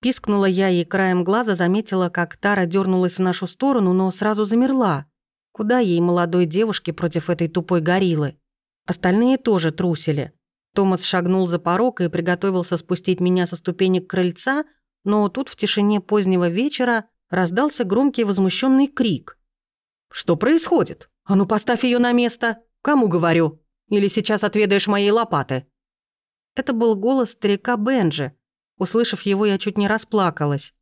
Пискнула я и краем глаза заметила, как Тара дернулась в нашу сторону, но сразу замерла. Куда ей, молодой девушке, против этой тупой гориллы? Остальные тоже трусили. Томас шагнул за порог и приготовился спустить меня со ступенек крыльца, но тут в тишине позднего вечера раздался громкий возмущенный крик. «Что происходит? А ну поставь ее на место!» «Кому говорю? Или сейчас отведаешь моей лопаты?» Это был голос старика Бенджи. Услышав его, я чуть не расплакалась.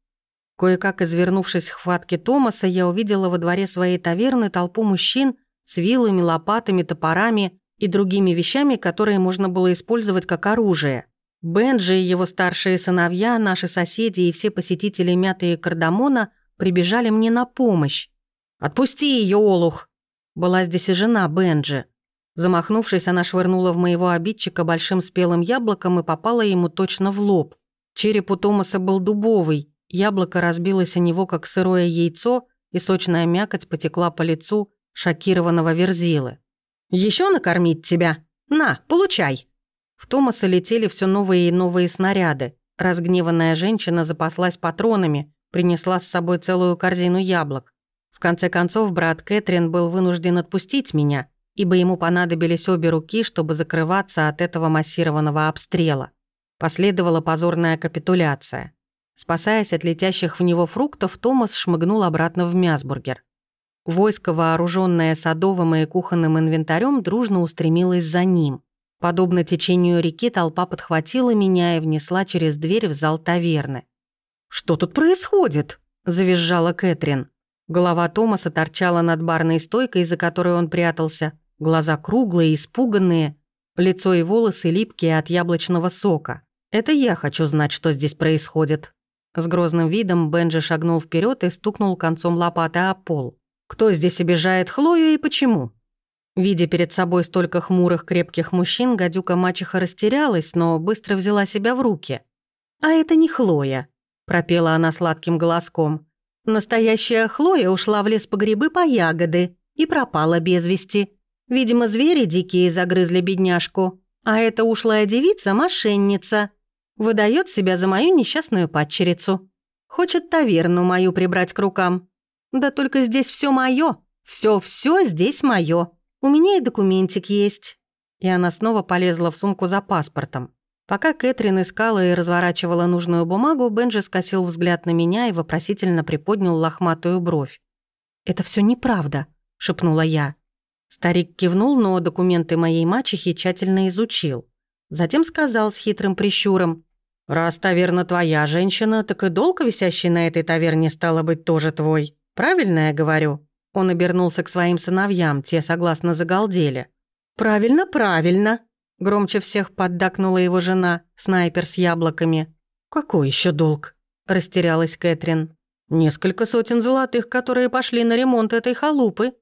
Кое-как извернувшись в хватке Томаса, я увидела во дворе своей таверны толпу мужчин с вилами, лопатами, топорами и другими вещами, которые можно было использовать как оружие. Бенджи и его старшие сыновья, наши соседи и все посетители мяты и кардамона прибежали мне на помощь. «Отпусти ее, Олух!» Была здесь и жена Бенджи. Замахнувшись, она швырнула в моего обидчика большим спелым яблоком и попала ему точно в лоб. Череп у Томаса был дубовый, яблоко разбилось о него, как сырое яйцо, и сочная мякоть потекла по лицу шокированного верзилы. Еще накормить тебя? На, получай!» В Томаса летели все новые и новые снаряды. Разгневанная женщина запаслась патронами, принесла с собой целую корзину яблок. В конце концов, брат Кэтрин был вынужден отпустить меня – ибо ему понадобились обе руки, чтобы закрываться от этого массированного обстрела. Последовала позорная капитуляция. Спасаясь от летящих в него фруктов, Томас шмыгнул обратно в Мясбургер. Войско, вооруженное садовым и кухонным инвентарем, дружно устремилось за ним. Подобно течению реки, толпа подхватила меня и внесла через дверь в зал таверны. «Что тут происходит?» – завизжала Кэтрин. Голова Томаса торчала над барной стойкой, за которой он прятался – Глаза круглые, испуганные, лицо и волосы липкие от яблочного сока. Это я хочу знать, что здесь происходит. С грозным видом Бенджи шагнул вперед и стукнул концом лопаты о пол. Кто здесь обижает Хлою и почему? Видя перед собой столько хмурых, крепких мужчин, гадюка мачеха растерялась, но быстро взяла себя в руки. «А это не Хлоя», — пропела она сладким голоском. «Настоящая Хлоя ушла в лес по грибы по ягоды и пропала без вести. Видимо, звери дикие загрызли бедняжку, а эта ушлая девица — мошенница. Выдает себя за мою несчастную падчерицу. Хочет таверну мою прибрать к рукам. Да только здесь все мое, все-все здесь мое. У меня и документик есть». И она снова полезла в сумку за паспортом. Пока Кэтрин искала и разворачивала нужную бумагу, Бенджи скосил взгляд на меня и вопросительно приподнял лохматую бровь. «Это все неправда», — шепнула я. Старик кивнул, но документы моей мачехи тщательно изучил. Затем сказал с хитрым прищуром. «Раз таверна твоя женщина, так и долг, висящий на этой таверне, стало быть, тоже твой. Правильно я говорю?» Он обернулся к своим сыновьям, те согласно загалдели. «Правильно, правильно!» Громче всех поддакнула его жена, снайпер с яблоками. «Какой еще долг?» – растерялась Кэтрин. «Несколько сотен золотых, которые пошли на ремонт этой халупы.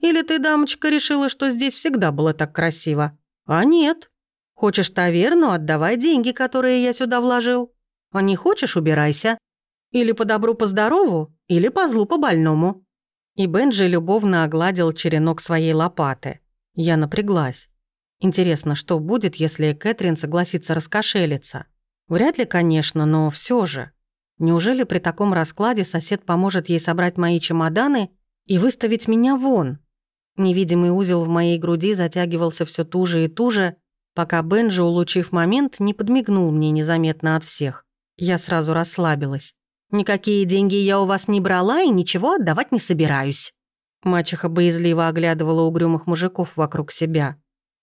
Или ты, дамочка, решила, что здесь всегда было так красиво? А нет. Хочешь таверну – отдавай деньги, которые я сюда вложил. А не хочешь – убирайся. Или по добру, по здорову, или по злу, по больному». И Бенджи любовно огладил черенок своей лопаты. Я напряглась. Интересно, что будет, если Кэтрин согласится раскошелиться? Вряд ли, конечно, но все же. Неужели при таком раскладе сосед поможет ей собрать мои чемоданы и выставить меня вон? Невидимый узел в моей груди затягивался все туже и туже, пока Бенджи, улучив момент, не подмигнул мне незаметно от всех. Я сразу расслабилась. «Никакие деньги я у вас не брала и ничего отдавать не собираюсь». Мачеха боязливо оглядывала угрюмых мужиков вокруг себя.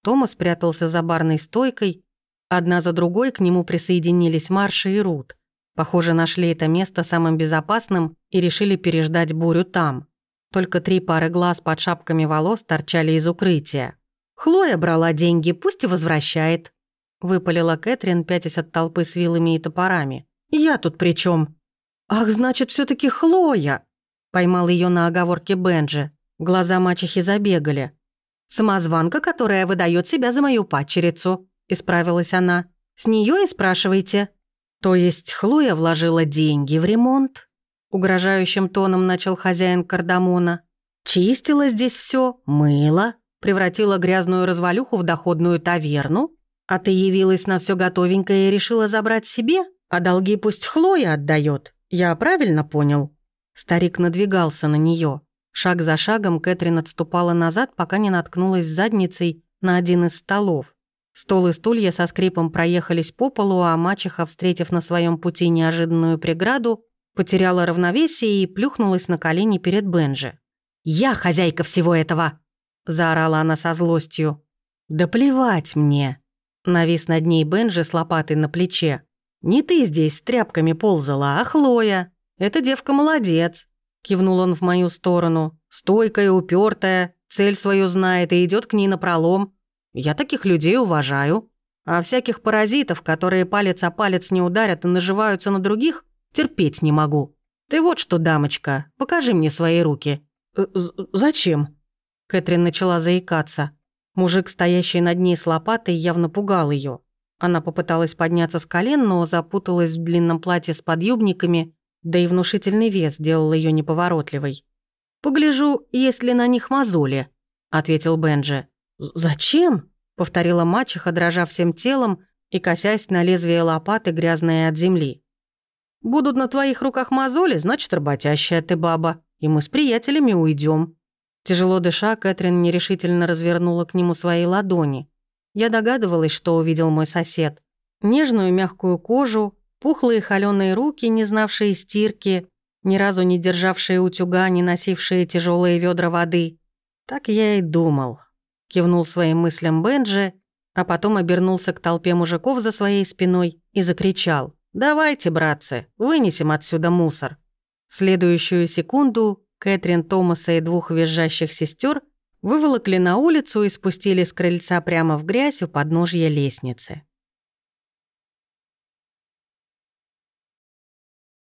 Тома спрятался за барной стойкой. Одна за другой к нему присоединились Марша и Рут. Похоже, нашли это место самым безопасным и решили переждать бурю там. Только три пары глаз под шапками волос торчали из укрытия. «Хлоя брала деньги, пусть и возвращает», — выпалила Кэтрин, пятясь от толпы с вилами и топорами. «Я тут при чем? «Ах, значит, все таки Хлоя!» — поймал ее на оговорке Бенджи. Глаза мачехи забегали. «Самозванка, которая выдает себя за мою падчерицу», — исправилась она. «С нее и спрашивайте». «То есть Хлоя вложила деньги в ремонт?» Угрожающим тоном начал хозяин кардамона. «Чистила здесь все, мыла, превратила грязную развалюху в доходную таверну, а ты явилась на все готовенькое и решила забрать себе, а долги пусть Хлоя отдает. Я правильно понял?» Старик надвигался на нее. Шаг за шагом Кэтрин отступала назад, пока не наткнулась задницей на один из столов. Стол и стулья со скрипом проехались по полу, а мачеха, встретив на своем пути неожиданную преграду, потеряла равновесие и плюхнулась на колени перед Бенджи. «Я хозяйка всего этого!» – заорала она со злостью. «Да плевать мне!» – навис над ней Бенджи с лопатой на плече. «Не ты здесь с тряпками ползала, а Хлоя. Эта девка молодец. Кивнул он в мою сторону. «Стойкая, упертая, цель свою знает и идет к ней напролом. Я таких людей уважаю. А всяких паразитов, которые палец о палец не ударят и наживаются на других, терпеть не могу. Ты вот что, дамочка, покажи мне свои руки». «Э, «Зачем?» Кэтрин начала заикаться. Мужик, стоящий над ней с лопатой, явно пугал ее. Она попыталась подняться с колен, но запуталась в длинном платье с подъюбниками да и внушительный вес делал ее неповоротливой. «Погляжу, есть ли на них мозоли», — ответил Бенджи. «Зачем?» — повторила мачеха, дрожа всем телом и косясь на лезвие лопаты, грязное от земли. «Будут на твоих руках мозоли, значит, работящая ты баба, и мы с приятелями уйдем. Тяжело дыша, Кэтрин нерешительно развернула к нему свои ладони. Я догадывалась, что увидел мой сосед. Нежную мягкую кожу, Пухлые холёные руки, не знавшие стирки, ни разу не державшие утюга, не носившие тяжелые ведра воды. Так я и думал. Кивнул своим мыслям Бенджи, а потом обернулся к толпе мужиков за своей спиной и закричал. «Давайте, братцы, вынесем отсюда мусор». В следующую секунду Кэтрин Томаса и двух визжащих сестер выволокли на улицу и спустили с крыльца прямо в грязь у подножья лестницы.